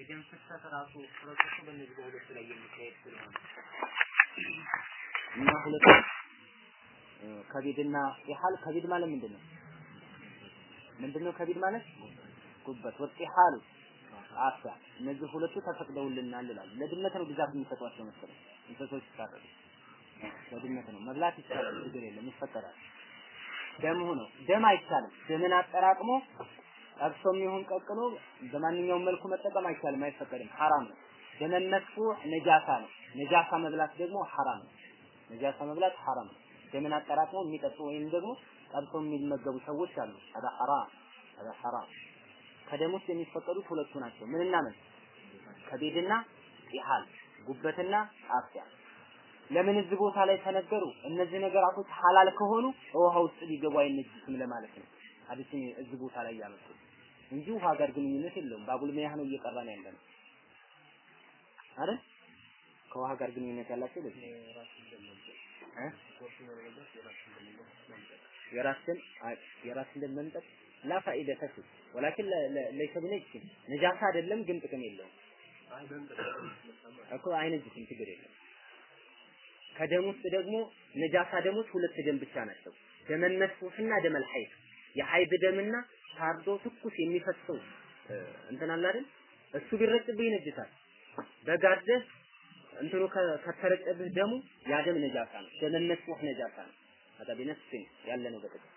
የደም ፍሰት ራሱ process ኡ በእነዚህ በሁለቱ ላይ የሚካሄድ ስለሆነ እና ሁለቱ كبد ና طحال كبد ማለት ምንድን ነው? ምንድን ነው كبد ማለት? ጉበት والطحال አፍያ እነዚህ ሁለቱ ተፈቅደውልናል ይላል። ለድመት ነው ብዛት የሚሰጧቸው መሰለኝ እንስሶች ይታረዱ ለድመት ነው መብላት ይቻላል፣ ችግር የለም ይፈቀዳል። ደም ሆኖ ደም አይቻልም። ደምን አጠራቅሞ ጠብሶም ይሁን ቀቅሎ በማንኛውም መልኩ መጠቀም አይቻልም፣ አይፈቀድም፣ ሐራም ነው። ደመን ነጃሳ ነው። ነጃሳ መብላት ደግሞ ሐራም ነው። ነጃሳ መብላት ሐራም ነው። ደምን አጠራቅመው የሚጠጡ ወይም ደግሞ ጠብሶ የሚመገቡ ሰዎች አሉ። አዳ ሐራም አዳ ሐራም። ከደም ውስጥ የሚፈቀዱት ሁለቱ ናቸው። ምንና ምን? ከቤድና ኢሃል ጉበትና አፍያ። ለምን እዚህ ቦታ ላይ ተነገሩ? እነዚህ ነገራቶች ሐላል ከሆኑ ውሃ ውስጥ ሊገቡ አይነጅስም ለማለት ነው። ሐዲስን እዚህ ቦታ ላይ ያመጡት እንጂ ውሃ ጋር ግንኙነት የለውም። ሚያህ ነው እየቀራ ነው ያለ ነው አይደል? ከውሃ ጋር ግንኙነት ያላቸው ለዚህ የራስን የራስን ደም መምጠጥ ላ ወላኪን ለይሰ ነጃሳ አይደለም ግን ጥቅም የለውም። እኮ አይነጅስም ችግር የለም ከደም ውስጥ ደግሞ ነጃሳ ደሞች ሁለት ደም ብቻ ናቸው። ደመን መስፉፍና የሐይድ ደምና ታርዶ ትኩስ የሚፈጥሰው እንትን አለ አይደል? እሱ ቢረጭብህ ይነጅሳል። በጋደህ እንትኑ ከተረጨብህ ደሙ ያ ደም ነጃሳ ነው። ደም መስሙህ ነጃሳ ነው። አዳ ቢነፍስ ያለ ነው በጥቅም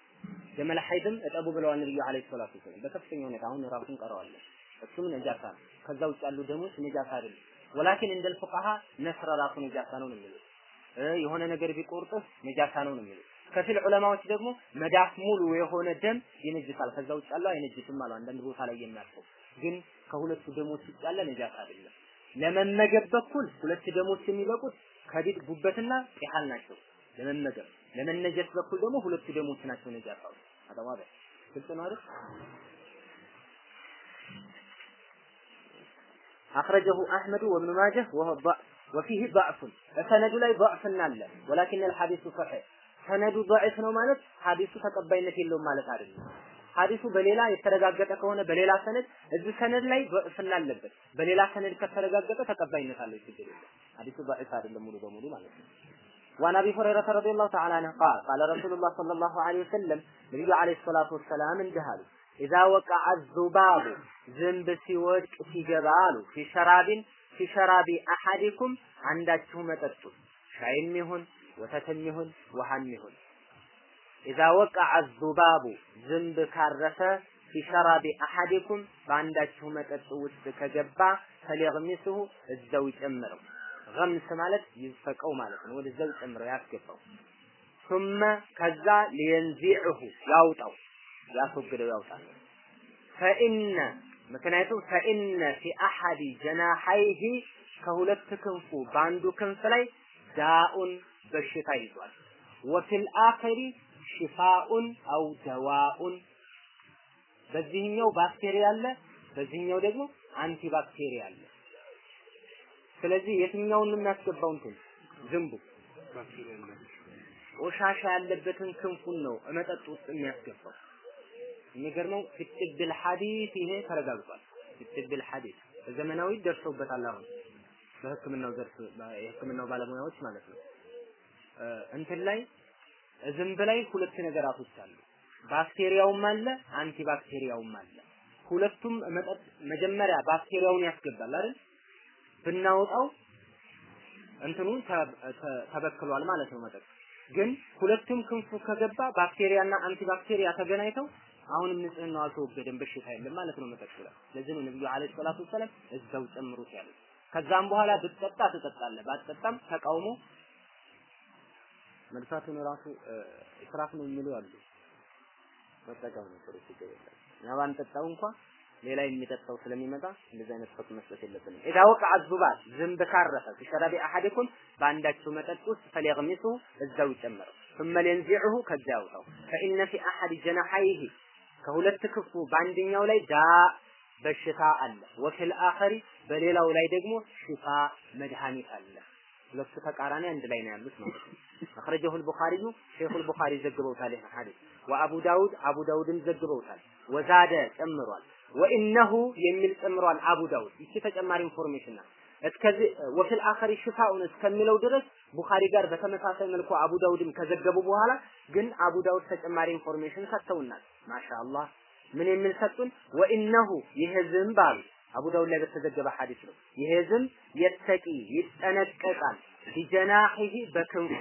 ደመል ሐይድም እጠቡ ብለዋል ነብዩ አለይሂ ሰላቱ ወሰለም በከፍተኛ ሁኔታ አሁን ራሱን ቀረዋለ። እሱም ነጃሳ ነው። ከዛ ውጭ ያሉ ደሞች ነጃሳ አይደለም። ወላኪን እንደል ፉቃሃ ነስር ራሱ ነጃሳ ነው ነው የሚሉት የሆነ ነገር ቢቆርጥህ ነጃሳ ነው ነው የሚሉት ከፊል ዑለማዎች ደግሞ መዳፍ ሙሉ የሆነ ደም ይነጅሳል ከዛ ውጭ ያለው አይነጅስም አሉ አንዳንድ ቦታ ላይ የሚያልፈው ግን ከሁለቱ ደሞች ውጭ ያለ ነጃሳ አይደለም ለመመገብ በኩል ሁለት ደሞች የሚበቁት ከዲድ ጉበትና ጢሃል ናቸው ለመመገብ ለመነጀስ በኩል ደግሞ ሁለቱ ደሞች ናቸው ነጃሳው አጠዋበ ግልጽ ነው አይደል أخرجه أحمد وابن ماجه وهو ضعف وفيه ضعف السند لا ضعف አለ ولكن الحديث صحيح ሰነዱ ضعيف ነው ማለት ሐዲሱ ተቀባይነት የለውም ማለት አይደለም። ሐዲሱ በሌላ የተረጋገጠ ከሆነ በሌላ ሰነድ እዚህ ሰነድ ላይ ضعف ስላለበት በሌላ ሰነድ ከተረጋገጠ ተቀባይነት አለው ችግር የለም። ሐዲሱ ضعيف አይደለም ሙሉ በሙሉ ማለት ነው። وعن ابي هريره رضي الله تعالى عنه قال قال رسول الله صلى الله عليه وسلم نبي عليه الصلاه والسلام اذا وقع الذباب ዝንብ ሲወድቅ ሲገባ አሉ في شراب في شراب احدكم አንዳችሁ መጠጡ ሻይም ይሁን ወተትም ይሁን ውሃም ይሁን። ኢዛ ወቀዐ ዙባቡ ዝንብ ካረፈ ፊ ሸራቢ አሐዲኩም በአንዳችሁ መጠጥ ውስጥ ከገባ ፈሊግሚስሁ እዛው ይጨምረው። ገምስ ማለት ይፈቀው ማለት ነው። ወደዛው ጨምረው ያስገባው። ثم ከዛ ሊየንዚዕሁ ያውጣው። ያስወግደው ያውጣል። ፈኢነ ምክንያቱም ፈኢነ ፊ አሐዲ ጀናሐይሂ ከሁለት ክንፉ በአንዱ ክንፍ ላይ ዳኡን በሽታ ይዟል። ወፊል አኸሪ ሽፋኡን አው ደዋኡን። በዚህኛው ባክቴሪያ አለ በዚህኛው ደግሞ አንቲ ባክቴሪያ አለ። ስለዚህ የትኛውን ነው የሚያስገባው እንትን ዝንቡ። ቆሻሻ ያለበትን ክንፉን ነው መጠጥ ውስጥ የሚያስገባው። የሚገርመው ፍትብል ሐዲስ ይሄ ተረጋግጧል። ፍትብል ሐዲስ በዘመናዊ ደርሰውበታል አሁን። በህክምናው ዘርፍ የህክምናው ባለሙያዎች ማለት ነው እንትን ላይ ዝንብ ላይ ሁለት ነገራቶች አሉ። ባክቴሪያውም አለ አንቲ ባክቴሪያውም አለ። ሁለቱም መጠጥ መጀመሪያ ባክቴሪያውን ያስገባል አይደል? ብናወጣው እንትኑ ተበክሏል ማለት ነው መጠጥ። ግን ሁለቱም ክንፉ ከገባ ባክቴሪያና አንቲባክቴሪያ ተገናኝተው አሁንም ንጽህናው አልተወገደም በሽታ የለም ማለት ነው መጠጡ ላይ ለዚህ ነው ነብዩ አለይሂ ሰላቱ ወሰለም እዛው ጨምሩት ያሉት። ከዛም በኋላ ብትጠጣ ትጠጣለህ ባትጠጣም ተቃውሞ መልፋቱን ራሱ ኢስራፍ ነው የሚሉ አሉ መጠቀም ነው ጥሩ ችግር የለም እኛ ባንጠጣው እንኳን ሌላ የሚጠጣው ስለሚመጣ እንደዚህ አይነት ፈቅ መስጠት የለብንም ኢዳ ወቀዐ ዙባት ዝንብ ካረፈ ፊሸራቢ አሐዲኩም በአንዳችሁ መጠጥ ውስጥ ፈሊግሚሱ እዛው ይጨምረው ثم لينزعه ከዛ ያውጣው فإن في أحد جناحيه ከሁለት ክፉ በአንደኛው ላይ ዳ በሽታ አለ ወፊል አኸሪ በሌላው ላይ ደግሞ ሽፋ መድኃኒት አለ ሁለቱ ተቃራኒ አንድ ላይ ነው ያሉት ማለት ነው። አخرجه البخاري ሼኹ البخاري ዘግበውታል ይሄን ሐዲስ ወአቡ ዳውድ አቡ ዳውድም ዘግበውታል ወዛደ ጨምሯል ወኢነሁ የሚል ጨምሯል አቡ ዳውድ ይቺ ተጨማሪ ኢንፎርሜሽን ናት። እስከዚህ ወፊል አኸሪ ሽፋኡን እስከሚለው ድረስ ቡኻሪ ጋር በተመሳሳይ መልኩ አቡ ዳውድም ከዘገቡ በኋላ ግን አቡ ዳውድ ተጨማሪ ኢንፎርሜሽን ሰጥተውናል። ማሻአላህ ምን የሚል ሰጡን? ወኢነሁ ይሄ ዝንብ አሉ አቡ ዳውድ ላይ በተዘገበ ሐዲስ ነው። ይሄ ዝንብ يتقي ይጠነቀቃል። بجناحه በክንፉ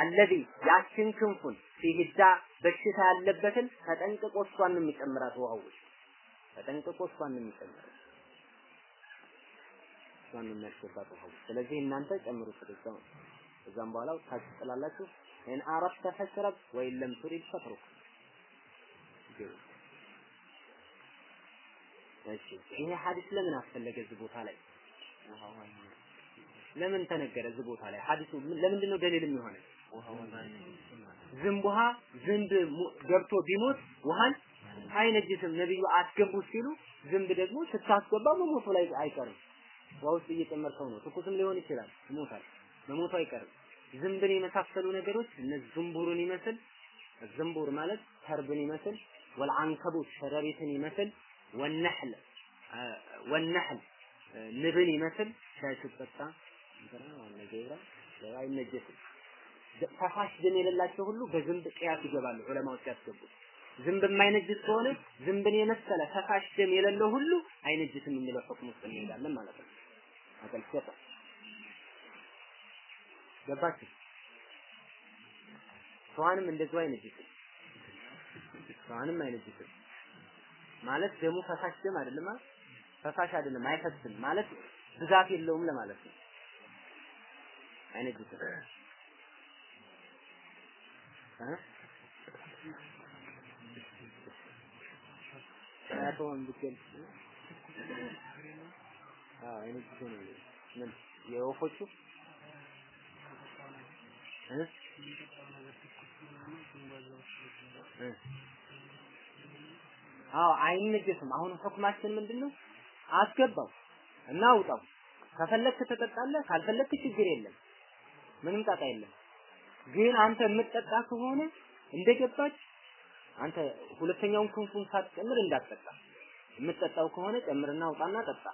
الذي ያችን ክንፉን فيه داء በሽታ ያለበትን ተጠንቅቆ እሷን የሚጨምራት ውሃው። ተጠንቅቆ እሷን የሚጨምራት። እሷን የሚያስገባት ውሃው። ስለዚህ እናንተ ጨምሩት እዛው ከዛም በኋላ ታች ትጥላላችሁ። إن أردت فاشرب وإن لم ترد فاترك እሺ ይሄ ሐዲስ ለምን አስፈለገ እዚህ ቦታ ላይ? ለምን ተነገረ እዚህ ቦታ ላይ? ሐዲሱ ለምንድን ነው ደሊል የሚሆነ? ዝንብ ውሃ ዝንብ ገብቶ ቢሞት ውሃን አይነጅስም። ነብዩ አስገቡት ሲሉ ዝንብ ደግሞ ስታስገባ መሞቱ ላይ አይቀርም። ውሃ ውስጥ እየጨመርከው ነው። ትኩስም ሊሆን ይችላል፣ ይሞታል። መሞቱ አይቀርም። ዝንብን የመሳሰሉ ነገሮች እነ ዝንቡርን ይመስል ዝንቡር ማለት ተርብን ይመስል ወልአንከቡት ሸረሪትን ይመስል ወነህል ወነህል ንብን ይመስል ሻይ ስትጠጣ አይነጀስም። ፈሳሽ ደም የሌላቸው ሁሉ በዝንብ ቅያስ ይገባሉ ዑለማዎች ያስገቡት። ዝንብ የማይነጅስ ከሆነ ዝንብን የመሰለ ፈሳሽ ደም የሌለው ሁሉ አይነጅስም የሚለው ሁክም ውስጥ እንሄዳለን ማለት ነው። አገልገጠ ገባችሁ? ሰዋንም እንደዚሁ አይነጅስም። ሰዋንም አይነጅስም ማለት ደሙ ፈሳሽ ደም አይደለም ፈሳሽ አይደለም አይፈስም ማለት ብዛት የለውም ለማለት ነው። ምን የወፎቹ? እ አዎ አይነጀስም። አሁን ሁክማችን ምንድነው? አስገባው እና አውጣው። ከፈለክ ትጠጣለህ፣ ካልፈለክ ችግር የለም። ምንም ጣጣ የለም። ግን አንተ የምትጠጣ ከሆነ እንደገባች አንተ ሁለተኛውን ክንፉን ሳትጨምር እንዳትጠጣ። የምትጠጣው ከሆነ ጨምርና አውጣና ጠጣ።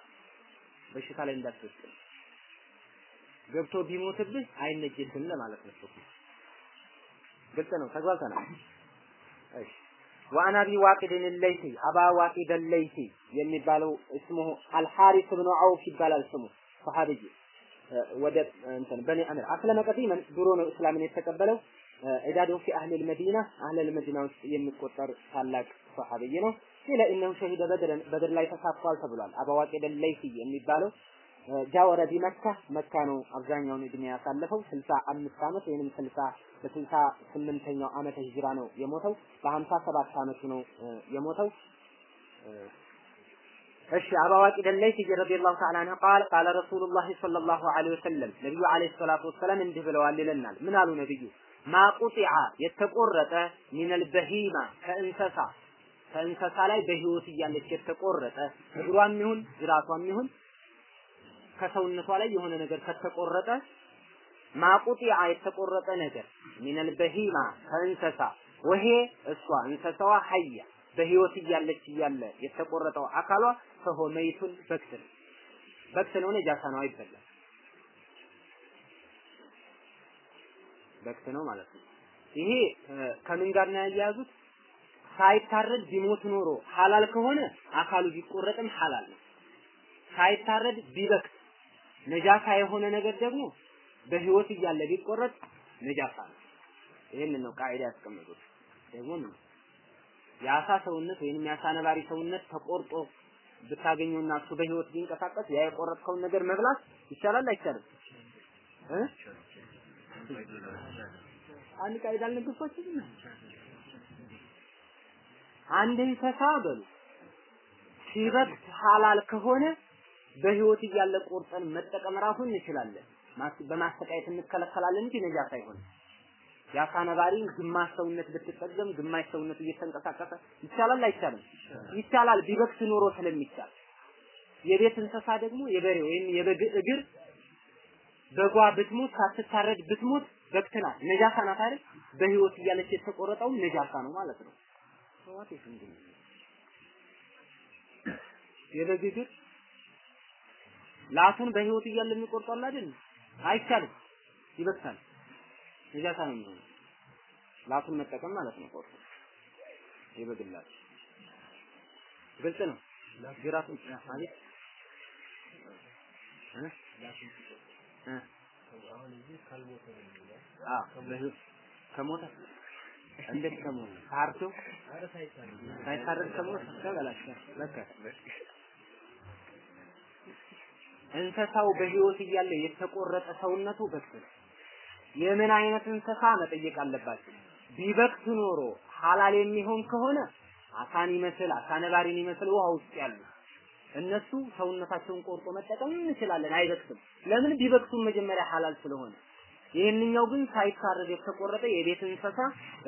በሽታ ላይ እንዳትወድቅ። ገብቶ ቢሞትብህ አይነጀስም ለማለት ነው። ግልጽ ነው። ተግባብተናል። እሺ وعن أبي واقد الليثي أبا واقد الليثي የሚባለው اسمه الحارث بن عوف ይባላል ስሙ። ሰሃቢይ ወደ እንትን በኒ አምር أسلم قديما ድሮ ነው እስላምን የተቀበለው? عداده في أهل المدينة አህል ልመዲና ውስጥ የሚቆጠር ታላቅ ሰሃቢይ ነው። ቂለ ኢነሁ ሸሂደ በድረን በድር ላይ ተሳትፏል ተብሏል። አባ ዋቂድ ለይሲ የሚባለው ጃወረ ቢመካ መካ ነው አብዛኛውን እድሜ ያሳለፈው። 65 ዓመት ወይንም 60 በስልሳ ስምንተኛው ዓመተ ሂጅራ ነው የሞተው። በሀምሳ ሰባት ዓመቱ ነው የሞተው። እሺ አባዋቂ ደለይት ረዲየላሁ ተዓላ አንሁ ቃል ቃለ ረሱሉላህ ሰለላሁ ዐለይሂ ወሰለም ነቢዩ ዐለይሂ ሰላቱ ወሰላም እንዲህ ብለዋል ይለናል። ምን አሉ ነቢዩ? ማቁጢዓ የተቆረጠ ሚነል በሂማ ከእንሰሳ ከእንሰሳ ላይ በህይወት እያለች የተቆረጠ እግሯም ይሁን ጅራቷም ይሁን ከሰውነቷ ላይ የሆነ ነገር ከተቆረጠ ማቁጢዓ የተቆረጠ ነገር ሚነል በሂማ ከእንሰሳ ወሄ እሷ እንሰሳዋ ሀያ በህይወት እያለች እያለ የተቆረጠው አካሏ ፈሆ መይቱን በክት ነው። በክት ነው፣ ነጃሳ ነው፣ አይበላም። በክት ነው ማለት ነው። ይሄ ከምን ጋር ነው ያያያዙት? ሳይታረድ ቢሞት ኖሮ ሐላል ከሆነ አካሉ ቢቆረጥም ሐላል ነው። ሳይታረድ ቢበክት ነጃሳ የሆነ ነገር ደግሞ በህይወት እያለ ቢቆረጥ ነጃሳ ነው። ይህንን ነው ቃዒዳ ያስቀመጡት። ደግሞ የአሳ ሰውነት ወይንም የአሳ ነባሪ ሰውነት ተቆርጦ ብታገኘውና እሱ በህይወት ቢንቀሳቀስ ያ የቆረጥከውን ነገር መብላት ይቻላል አይቻልም? አንድ ቃዒዳ አልነገርኳችሁም? አንድ እንስሳ በሉ ሲበክት ሐላል ከሆነ በህይወት እያለ ቆርጠን መጠቀም ራሱ እንችላለን። በማሰቃየት እንከለከላለን እንጂ ነጃሳ አይሆንም። የአሳ ነባሪ ግማሽ ሰውነት ብትጠገም ግማሽ ሰውነቱ እየተንቀሳቀሰ ይቻላል አይቻልም? ይቻላል ቢበክት ኖሮ ስለሚቻል። የቤት እንስሳ ደግሞ የበሬ ወይም የበግ እግር በጓ ብትሞት ሳትታረድ ብትሞት በክት ናት፣ ነጃሳ ናት አይደል? በህይወት እያለች የተቆረጠው ነጃሳ ነው ማለት ነው። ሰዋት የበግ እግር ላቱን በህይወት እያለ የሚቆርጧል አይደል? አይቻልም፣ ይበክታል። ነጃሳ ነው የሚሆነው። ላቱን መጠቀም ማለት ነው ቆርጦ የበግ ላት ግልጽ ነው። ጅራቱን በህይወት ከሞተ? እንዴት ከሞተ? ታርቶ ሳይታረድ ከሞተ? ተበላሸ። በቃ እንስሳው በህይወት እያለ የተቆረጠ ሰውነቱ ነው። የምን አይነት እንስሳ መጠየቅ አለባቸው። ቢበክት ኖሮ ሐላል የሚሆን ከሆነ አሳን ይመስል አሳ ነባሪን ይመስል ውሃ ውስጥ ያሉ እነሱ ሰውነታቸውን ቆርጦ መጠቀም እንችላለን፣ አይበክትም። ለምን ቢበክቱም መጀመሪያ ሐላል ስለሆነ። ይህንኛው ግን ሳይታረድ የተቆረጠ የቤት እንስሳ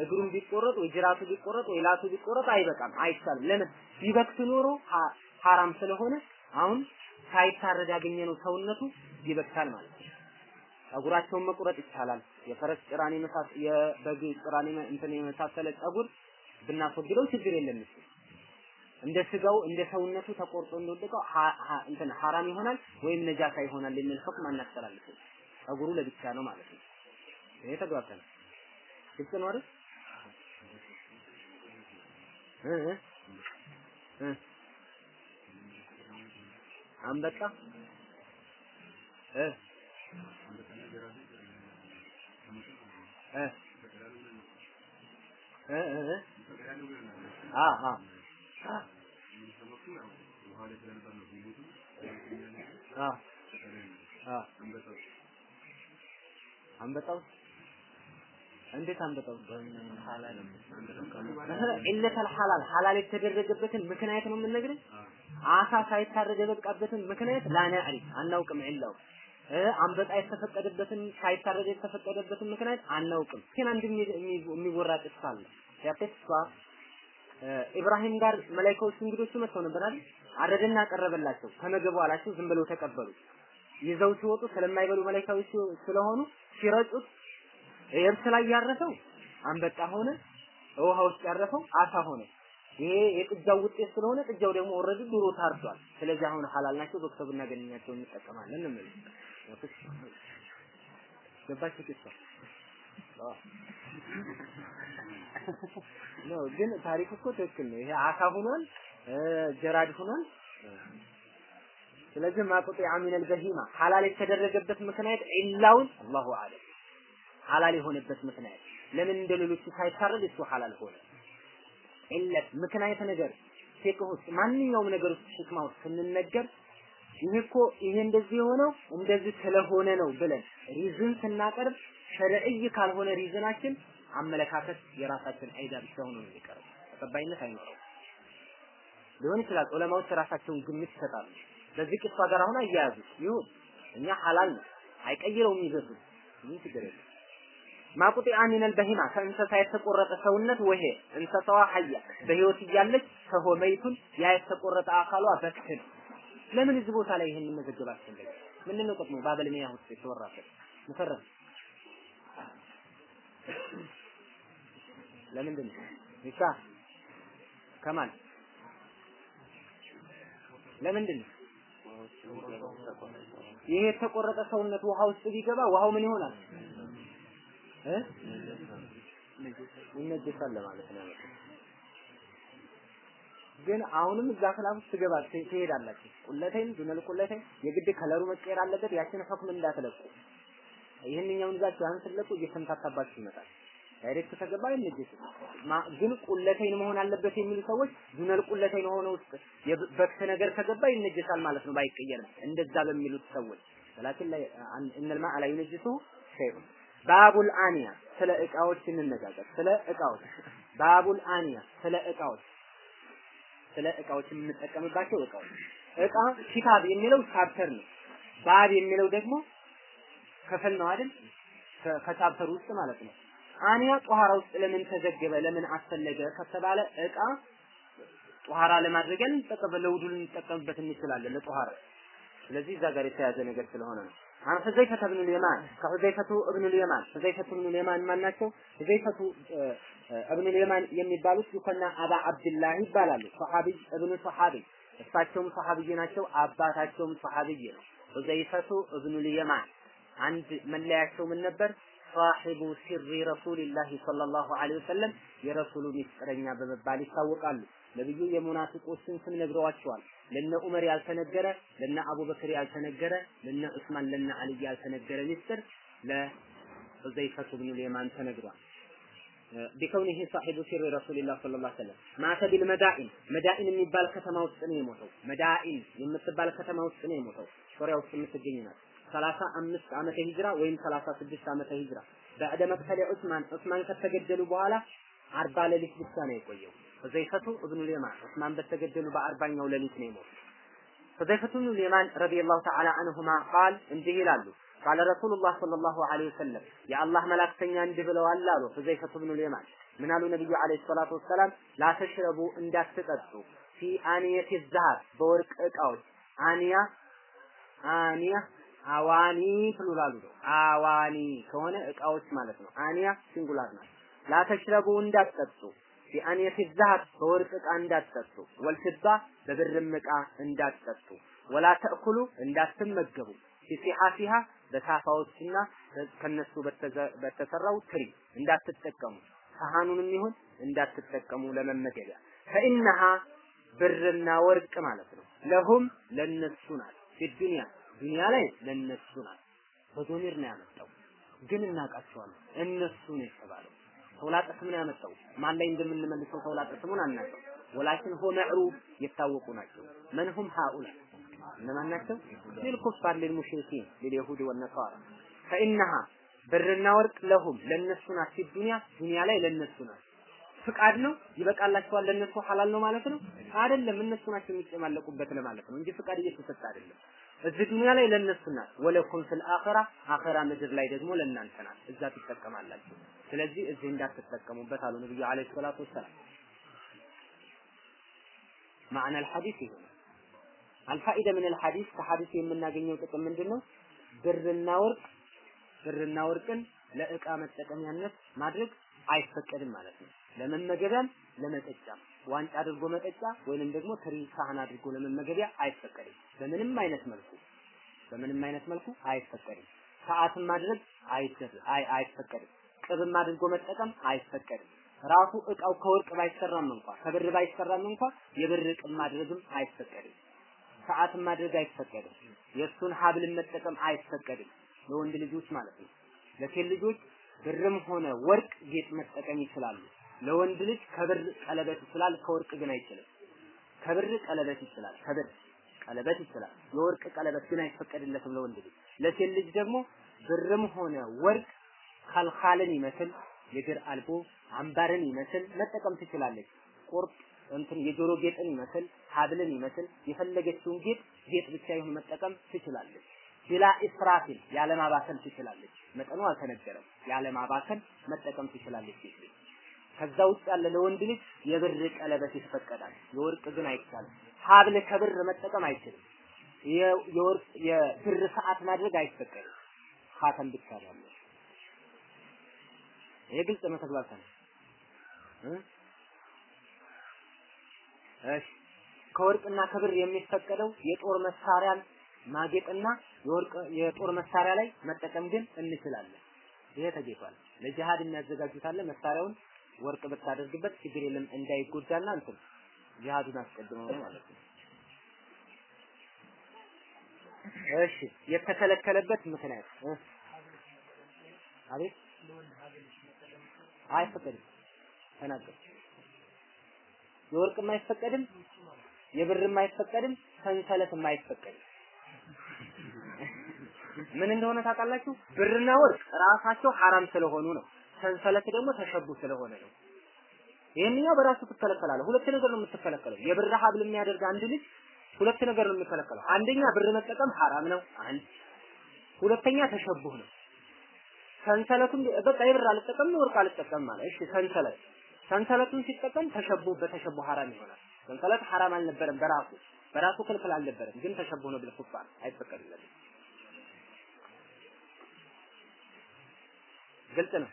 እግሩን ቢቆረጥ ወይ ጅራቱ ቢቆረጥ ወይ ላቱ ቢቆረጥ አይበቃም፣ አይቻልም። ለምን ቢበክት ኖሮ ሐራም ስለሆነ አሁን ሳይታረድ ያገኘነው ሰውነቱ ይበክታል ማለት ነው። ጸጉራቸውን መቁረጥ ይቻላል። የፈረስ ጭራን የመሳሰ የበግ ጭራን እንትን የመሳሰለ ጸጉር ብናስወግደው ችግር የለም እንደ ስጋው እንደ ሰውነቱ ተቆርጦ እንደወደቀው እንትን ሐራም ይሆናል ወይም ነጃሳ ይሆናል የሚል ሁክም አናስተላልፍም። ጸጉሩ ለብቻ ነው ማለት ነው። ይሄ ተግባብተን ግልጽ ነው አይደል? አንበጣ? እ? አንበጣው እንዴት አንበጣው ኢለተል ሐላል ሐላል የተደረገበትን ምክንያት ነው የምንነግርህ። አሳ ሳይታረድ የበቃበትን ምክንያት ላናዕሪ አናውቅም። ኢላው አንበጣ የተፈቀደበትን ሳይታረድ የተፈቀደበትን ምክንያት አናውቅም። ግን አንድ የሚወራ ጥቅስ አለ። ያ ኢብራሂም ጋር መላኢካዎቹ እንግዶቹ መጥተው ነበር አይደል? አረደና አቀረበላቸው። ከመገቡ አላቸው፣ ዝም ብለው ተቀበሉ። ይዘው ሲወጡ ስለማይበሉ መላኢካዎች ስለሆኑ ሲረጩት የብስ ላይ ያረፈው አንበጣ ሆነ፣ ውሃ ውስጥ ያረፈው አሳ ሆነ። ይሄ የጥጃው ውጤት ስለሆነ ጥጃው ደግሞ already ድሮ ታርዷል። ስለዚህ አሁን ሐላል ናቸው፣ በክተው ብናገኛቸው እንጠቀማለን የሚለው። ገባችሁ ቂሳ ነው ግን ታሪክ እኮ ትክክል ነው። ይሄ አሳ ሆኗል፣ جراد ሆኗል። ስለዚህ ما قطع من البهيمة ሐላል የተደረገበት ምክንያት ኢላውን الله أعلم ሐላል የሆነበት ምክንያት ለምን እንደ ሌሎቹ ሳይታረድ እሱ ሐላል ሆነ? علة ምክንያት ነገር ፊቅህ ውስጥ ማንኛውም ነገር ውስጥ ሕክማ ውስጥ ስንነጋገር ይሄ እኮ ይሄ እንደዚህ የሆነው እንደዚህ ስለሆነ ነው ብለን reason ስናቀርብ شرعي ካልሆነ reason ኣችን አመለካከት የራሳችን idea ብቻ ሆኖ ነው የሚቀርብ፣ ተቀባይነት አይኖረውም። ሊሆን ይችላል ዑለማዎች ራሳቸውን ግምት ይሰጣሉ። በዚህ ቂሷ ጋር አሁን አያያዙት ይሁን እኛ ሐላል ነው አይቀይረውም ይዘቱት ምን ችግር የለም። ማቁጢ አሚነል በሂማ ከእንስሳ የተቆረጠ ሰውነት ወሄ እንስሳዋ ሐያ በህይወት እያለች ከሆ መይቱን ያ የተቆረጠ አካሏ በክትል ለምን እዚህ ቦታ ላይ ይሄን መዘገብ አስፈለገ? ምንድን ነው ጥቅሙ? ባበል ሚያ ውስጥ የተወራበት ሙፈረም ለምንድን ነው ኒካ ከማን? ለምንድን ነው ይሄ የተቆረጠ ሰውነት ውሃ ውስጥ ቢገባ ውሃው ምን ይሆናል እ ይነጀሳል ለማለት ነው። ግን አሁንም እዛ class ውስጥ ትገባ ትሄዳላችሁ። قلتين دون القلتين የግድ color ኡ መቀየር አለበት። ያችን حكم እንዳትለቁ። ይህንኛውን ይዛችሁ ያን ስትለቁ እየተምታታባችሁ ይመጣል። direct ከገባ ይነጀስ ግን قلتين መሆን አለበት የሚሉ ሰዎች دون القلتين ሆነ ውስጥ የበክት ነገር ከገባ ይነጀሳል ማለት ነው ባይቀየርም እንደዛ በሚሉት ሰዎች ላይ إن الماء لا ينجسه شيء باب الآنية ስለ እቃዎች እንነጋገር። ስለ እቃዎች باب الآنية ስለ እቃዎች ስለ እቃዎች የምንጠቀምባቸው እቃዎች እቃ كتاب የሚለው chapter ነው። باب የሚለው ደግሞ ክፍል ነው አይደል? ከ chapter ውስጥ ማለት ነው። آنية ጧሃራ ውስጥ ለምን ተዘገበ ለምን አስፈለገ ከተባለ እቃ ጧሃራ ለማድረግ ልንጠቀምበት ለውዱእ ልንጠቀምበት እንችላለን ለጧሃራ ስለዚህ እዛ ጋር የተያዘ ነገር ስለሆነ ነው። عن حذيفة بن اليمان ከሁዘይፈቱ እብኑ ልየማን ሁዘይፈቱ እብኑ ልየማን ማን ናቸው? ሁዘይፈቱ እብኑ ልየማን የሚባሉት يكنى أبا عبد الله ይባላሉ። صحابي ابن صحابي እሳቸውም ሰሐቢይ ናቸው፣ አባታቸውም ሰሐቢይ ነው። ሁዘይፈቱ እብኑል የማን አንድ መለያቸው ምን ነበር? ሳሒቡ ሲሪ ረሱልላህ ሰለላሁ ዐለይሂ ወሰለም የረሱሉ ሚስጥረኛ በመባል ይታወቃሉ። ነብዩ የሙናፊቆችን ስም ነግረዋቸዋል። ለነ ዑመር ያልተነገረ፣ ለነ አቡበክር ያልተነገረ፣ ለነ ዑስማን ለነ አልይ ያልተነገረ ሚስጥር ለሁዘይፈቱ ብኑል የማን ተነግሯል። ቢከውኒህ ሳሒቡ ሲሪ ረሱልላህ ሰለላሁ ዐለይሂ ወሰለም ማተ ቢል መዳኢን መዳኢን የሚባል ከተማ ውስጥ ነው የሞተው። መዳኢን የምትባል ከተማ ውስጥ ነው የሞተው። ሶሪያ ውስጥ የምትገኝ ናት። ሰላሳ አምስት ዓመተ ሂጅራ ወይም ሰላሳ ስድስት ዓመተ ሂጅራ በዕደ መቅተለ ዑስማን ዑስማን ከተገደሉ በኋላ አርባ ሌሊት ብቻ ነው የቆየው። ሁዘይፈቱ እብኑ ልየማን ዑስማን በተገደሉ በአርባኛው ሌሊት ነው የሞተው። ሁዘይፈቱ እብኑ ልየማን ረዲየላሁ ተዓላ አንሁማ ቃል እንዲህ ይላሉ። ቃለ ረሱሉላህ ሰለላሁ ዐለይሂ ወሰለም የአላህ መላክተኛ እንዲህ ብለዋል አሉ ሁዘይፈቱ ብኑ ልየማን ምን አሉ ነብዩ ዐለይሂ ሰላቱ ወሰላም? ላተሽረቡ እንዳትጠጡ في آنية الذهب በወርቅ እቃዎች። آنية آنية أواني plural ኡ أواني ከሆነ እቃዎች ማለት ነው። آنية singular ናት። لا تشربوا እንዳትጠጡ في آنية الذهب በወርቅ እቃ እንዳትጠጡ والفضة በብርም እቃ እንዳትጠጡ ولا تأكلوا እንዳትመገቡ። في صحافها በሳፋዎችና ከነሱ በተሰራው ትሪ እንዳትጠቀሙ ሰሃኑንም ይሁን እንዳትጠቀሙ ለመመገቢያ። ፈኢነሃ ብርና ወርቅ ማለት ነው። ለሁም ለነሱ ናት። ፊዱንያ ዱንያ ላይ ለነሱ ናት። በዶሚር ነው ያመጣው። ግን እናውቃቸዋለን። እነሱ ነው የተባለው ተውላጠ ስምን ያመጣው ማን ላይ እንደምንመልሰው ተውላጠ ስሙን አናውቅም ወላኪን ሆ መዕሩብ የታወቁ ናቸው መንሁም ሃኡላ እነማን ናቸው? ሊልኩፋር ሊልሙሽሪኪን ሊልየሁድ ወነሳራ ፈኢነሃ ብርና ወርቅ ለሁም ለነሱ ናት ዱንያ ዱንያ ላይ ለነሱ ናት። ፍቃድ ነው ይበቃላቸዋል፣ ለነሱ ሐላል ነው ማለት ነው አይደለም። እነሱ ናቸው የሚጨማለቁበት ለማለት ነው እንጂ ፍቃድ እየተሰጠ አይደለም። እዚህ ዱንያ ላይ ለነሱ ናት። ወለኩም ፊል አኺራ አኺራ ምድር ላይ ደግሞ ለእናንተ ናት። እዛ ትጠቀማላችሁ። ስለዚህ እዚህ እንዳትጠቀሙበት አሉ ነብዩ አለይሂ ሰላቱ ወሰላም። ማዕና አልሐዲስ ይሄ አልፋኢደ ምን አልሐዲስ ከሐዲስ የምናገኘው ጥቅም ምንድነው? ብርና ወርቅ ብርና ወርቅን ለእቃ መጠቀሚያነት ማድረግ አይፈቀድም ማለት ነው። ለመመገቢያም ለመጠጫም ዋንጫ አድርጎ መጠጫ ወይንም ደግሞ ትሪ ሳህን አድርጎ ለመመገቢያ አይፈቀድም። በምንም አይነት መልኩ በምንም አይነት መልኩ አይፈቀድም። ሰዓትን ማድረግ አይፈቀድም። ቅብም አድርጎ መጠቀም አይፈቀድም። ራሱ እቃው ከወርቅ ባይሰራም እንኳ ከብር ባይሰራም እንኳ የብር ቅብ ማድረግም አይፈቀድም። ሰዓትን ማድረግ አይፈቀድም። የእሱን ሀብልን መጠቀም አይፈቀድም። ለወንድ ልጆች ማለት ነው። ለሴት ልጆች ብርም ሆነ ወርቅ ጌጥ መጠቀም ይችላሉ። ለወንድ ልጅ ከብር ቀለበት ይችላል፣ ከወርቅ ግን አይችልም። ከብር ቀለበት ይችላል፣ ከብር ቀለበት ይችላል። የወርቅ ቀለበት ግን አይፈቀድለትም ለወንድ ልጅ። ለሴት ልጅ ደግሞ ብርም ሆነ ወርቅ ካልካልን ይመስል የግር አልቦ አምባርን ይመስል መጠቀም ትችላለች። ቁርጥ እንትን የጆሮ ጌጥን ይመስል ሀብልን ይመስል የፈለገችውን ጌጥ ጌጥ ብቻ ይሁን መጠቀም ትችላለች። ቢላ ኢስራፊል ያለማባከን ትችላለች። መጠኑ አልተነገረም። ያለማባከን መጠቀም ትችላለች ሴት ከዛ ውጭ ያለ ለወንድ ልጅ የብር ቀለበት ይፈቀዳል። የወርቅ ግን አይቻልም። ሀብል ከብር መጠቀም አይችልም። የወርቅ የብር ሰዓት ማድረግ አይፈቀድም። ካተም ብቻ ነው ይሄ ግልጽ ነው። ተግባብተን እሺ ከወርቅና ከብር የሚፈቀደው የጦር መሳሪያን ማጌጥና የወርቅ የጦር መሳሪያ ላይ መጠቀም ግን እንችላለን። ይሄ ተጌቷል። ለጂሃድ የሚያዘጋጁት አለ መሳሪያውን ወርቅ ብታደርግበት ችግር የለም እንዳይጎዳና እንትን ጂሃዱን አስቀድመው ነው ማለት ነው። እሺ የተከለከለበት ምክንያት? አቤት አይፈቀድም። ተናገር። የወርቅም አይፈቀድም፣ የብርም አይፈቀድም፣ ሰንሰለትም አይፈቀድም። ምን እንደሆነ ታውቃላችሁ? ብርና ወርቅ ራሳቸው ሐራም ስለሆኑ ነው። ሰንሰለት ደግሞ ተሸቡ ስለሆነ ነው። ይሄንኛው በራሱ ትከለከላለህ። ሁለት ነገር ነው የምትከለከለው። የብር ሀብል የሚያደርግ አንድ ልጅ ሁለት ነገር ነው የሚከለከለው። አንደኛ ብር መጠቀም ሐራም ነው። አንድ ሁለተኛ ተሸቡህ ነው። ሰንሰለቱን በቃ የብር አልጠቀም ወርቅ አልጠቀም ማለት እሺ፣ ሰንሰለት ሰንሰለቱን ሲጠቀም ተሸቡህ በተሸቡ ሐራም ይሆናል። ሰንሰለት ሐራም አልነበረም በራሱ በራሱ ክልክል አልነበረም፣ ግን ተሸቡህ ነው ቢልኩፋር አይፈቀድለትም። ግልጽ ነው።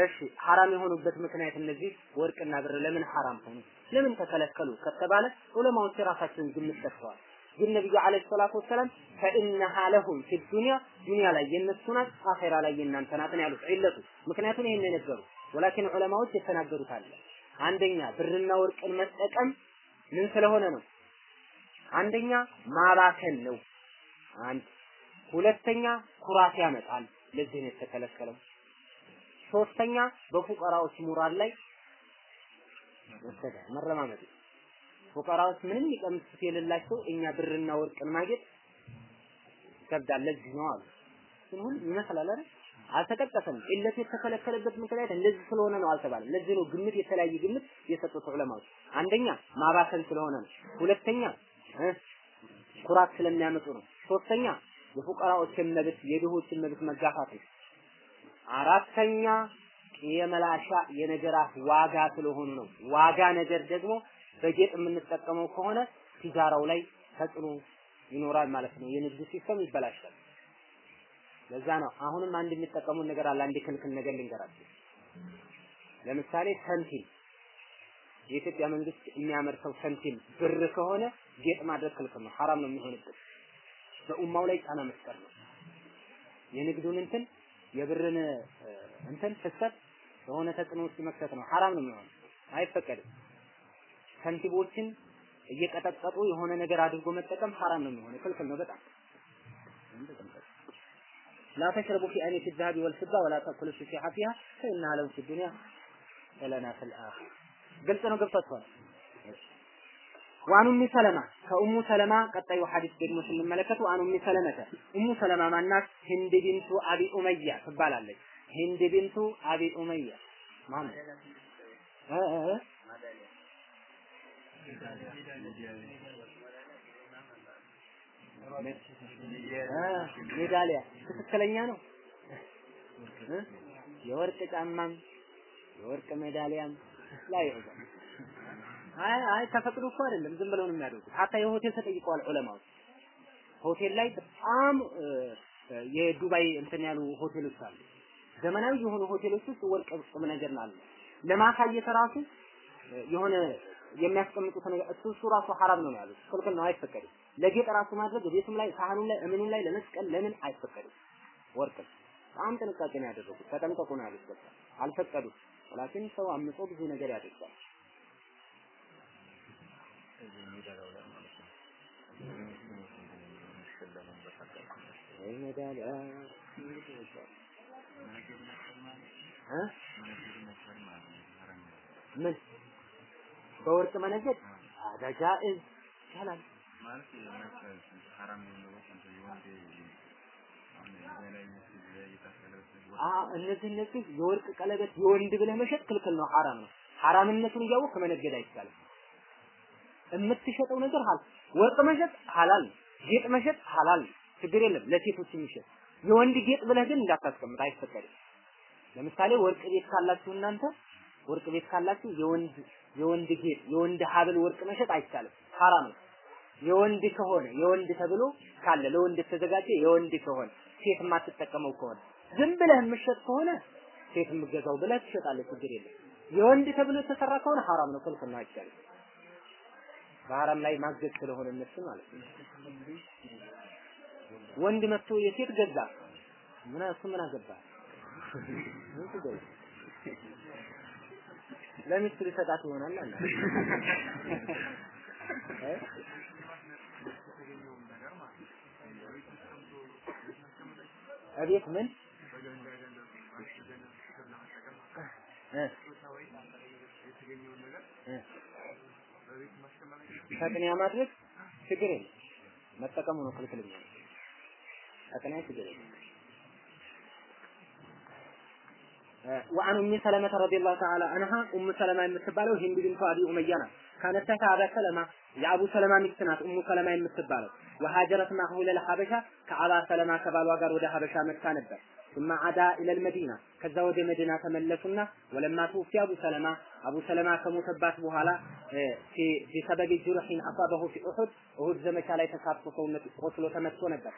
እሺ ሐራም የሆኑበት ምክንያት እነዚህ ወርቅና ብር ለምን ሐራም ሆኑ? ለምን ተከለከሉ ከተባለ ዑለማዎች የራሳቸውን ግምት ሰጥተዋል። ግን ነብዩ አለይሂ ሰላቱ ወሰላም ፈኢነሃ ለሁም ፊ ዱንያ ዱንያ ላይ የነሱ ናት፣ አኺራ ላይ የእናንተ ናት ነው ያሉት። ዒለቱ ምክንያቱም ይሄን የነገሩ ወላኪን ዑለማዎች የተናገሩት አለ። አንደኛ ብርና ወርቅን መጠቀም ምን ስለሆነ ነው? አንደኛ ማባከን ነው። አንድ ሁለተኛ ኩራት ያመጣል። ለዚህ ነው የተከለከለው። ሶስተኛ በፉቀራዎች ሙራል ላይ መሰዳ መረማመድ ፉቀራዎች ምንም ይቀምሱት የሌላቸው እኛ ብርና ወርቅን ማግኘት ይከብዳል። ለዚህ ነው አሉ። ሁሉ ይመስላል አይደል? አልተጠቀሰም። ኢለቱ የተከለከለበት ምክንያት እንደዚህ ስለሆነ ነው አልተባለም። ለዚህ ነው ግምት የተለያየ ግምት የሰጡት ዑለማዎች። አንደኛ ማባከን ስለሆነ ነው። ሁለተኛ ኩራት ስለሚያመጡ ነው። ሶስተኛ የፉቀራዎችን መብት የድሆችን መብት መጋፋት ነው። አራተኛ የመላሻ የነገራት ዋጋ ስለሆኑ ነው። ዋጋ ነገር ደግሞ በጌጥ የምንጠቀመው ከሆነ ቲጃራው ላይ ተጽዕኖ ይኖራል ማለት ነው። የንግድ system ይበላሻል። ለዛ ነው አሁንም አንድ የሚጠቀሙት ነገር አለ። አንድ ክልክል ነገር ልንገራችሁ። ለምሳሌ ሰንቲም የኢትዮጵያ መንግስት የሚያመርተው ሰንቲም ብር ከሆነ ጌጥ ማድረግ ክልክል ነው፣ ሐራም ነው የሚሆንበት። በኡማው ላይ ጫና መፍጠር ነው። የንግዱን እንትን የብርን እንትን ፍሰት የሆነ ተጽዕኖ ውስጥ መክተት ነው። ሐራም ነው የሚሆነው፣ አይፈቀድም። ከንቲቦችን እየቀጠቀጡ የሆነ ነገር አድርጎ መጠቀም ሐራም ነው የሚሆነው፣ ክልክል ነው በጣም ላ ተሽረቡ ፊ አኒት ዛሀቢ ወልፍዳ ወላ ተኩሉ ሱፊሐ ፊሃ فإنها لهم في الدنيا ولنا في الآخرة። ግልጽ ነው ገብቷችኋል? وعن أم سلمة ከኡሙ ሰለማ ቀጣዩ ሐዲስ ደግሞ ስንመለከቱ عن أم سلمة ኡሙ ሰለማ ማናት? ሂንድ ቢንቱ አቢ ኡመያ ትባላለች። ሂንድ ቢንቱ አቢ ኡመያ ማን? ሜዳሊያ ትክክለኛ ነው። የወርቅ ጫማም የወርቅ ሜዳሊያም ላይ አይ አይ ተፈቅዶ እኮ አይደለም፣ ዝም ብለው ነው የሚያደርጉት። ሀታ የሆቴል ተጠይቀዋል ዑለማዎች። ሆቴል ላይ በጣም የዱባይ እንትን ያሉ ሆቴሎች አሉ። ዘመናዊ የሆኑ ሆቴሎች ውስጥ ወርቅ ቁም ነገር አለ። ለማሳየት ራሱ የሆነ የሚያስቀምጡት ነገር እሱ ራሱ ሐራም ነው ያሉት። ክልክል ነው፣ አይፈቀድም። ለጌጥ ራሱ ማድረግ ቤቱም ላይ ሳህኑም ላይ እምኑም ላይ ለመስቀል ለምን አይፈቀድም? ወርቅ በጣም ጥንቃቄ ነው ያደረጉት። ተጠንቀቁ ነው ያሉት። በቃ አልፈቀዱም። ወላኪን ሰው አምጾ ብዙ ነገር ያደርጋል። ምን በወርቅ መነገድ አዳ ጃኢዝ ይቻላል። እነዚህ እነዚህ የወርቅ ቀለበት የወንድ ብለህ መሸጥ ክልክል ነው፣ ሐራም ነው። ሐራምነቱን እያወቅህ መነገድ አይቻልም። የምትሸጠው ነገር ሀል ወርቅ መሸጥ ሐላል ነው። ጌጥ መሸጥ ሐላል ነው። ችግር የለም ለሴቶች የሚሸጥ የወንድ ጌጥ ብለህ ግን እንዳታስቀምጥ አይፈቀድም። ለምሳሌ ወርቅ ቤት ካላችሁ እናንተ ወርቅ ቤት ካላችሁ የወንድ የወንድ ጌጥ የወንድ ሀብል ወርቅ መሸጥ አይቻልም፣ ሐራም ነው። የወንድ ከሆነ የወንድ ተብሎ ካለ ለወንድ የተዘጋጀ የወንድ ከሆነ ሴት የማትጠቀመው ከሆነ ዝም ብለህ የምትሸጥ ከሆነ ሴት የምገዛው ብለህ ትሸጣለህ፣ ችግር የለም። የወንድ ተብሎ የተሰራ ከሆነ ሐራም ነው፣ ክልክል ነው፣ አይቻልም። በሐራም ላይ ማገዝ ስለሆነ እነሱ ማለት ነው። ወንድ መጥቶ የሴት ገዛ ምን እሱ ምን አገባ ለሚስቱ ሊሰጣት ይሆናል አለ እቤት ምን? ተቅኒያ ማድረግ ችግር የለም። መጠቀሙ ነው ክልክል ነው ተቅኒያ ችግር የለም وعن ام سلمة رضي الله تعالى عنها ام سلمة የምትባለው ሂንድ ቢንቱ አቢ ኡመያ ናት ካነት ተታ አባ ሰለማ የአቡ ሰለማ ሚስት ናት ኡሙ ሰለማ የምትባለው ወሀጀረት ማሁ ኢለል ሐበሻ ከአባ ሰለማ ከባሏ ጋር ወደ ሐበሻ መጥታ ነበር ثم عدا الى المدينه ከዛ ወደ መዲና ተመለሱና ወለማ ተወፊ አቡ ሰለማ አቡ ሰለማ ከሞተባት በኋላ ቢሰበብ ጁርሒን አሳበሁ ፊ ኡሁድ ኡሁድ ዘመቻ ላይ ተሳትፎ ሰውነት ቆስሎ ተመትቶ ነበር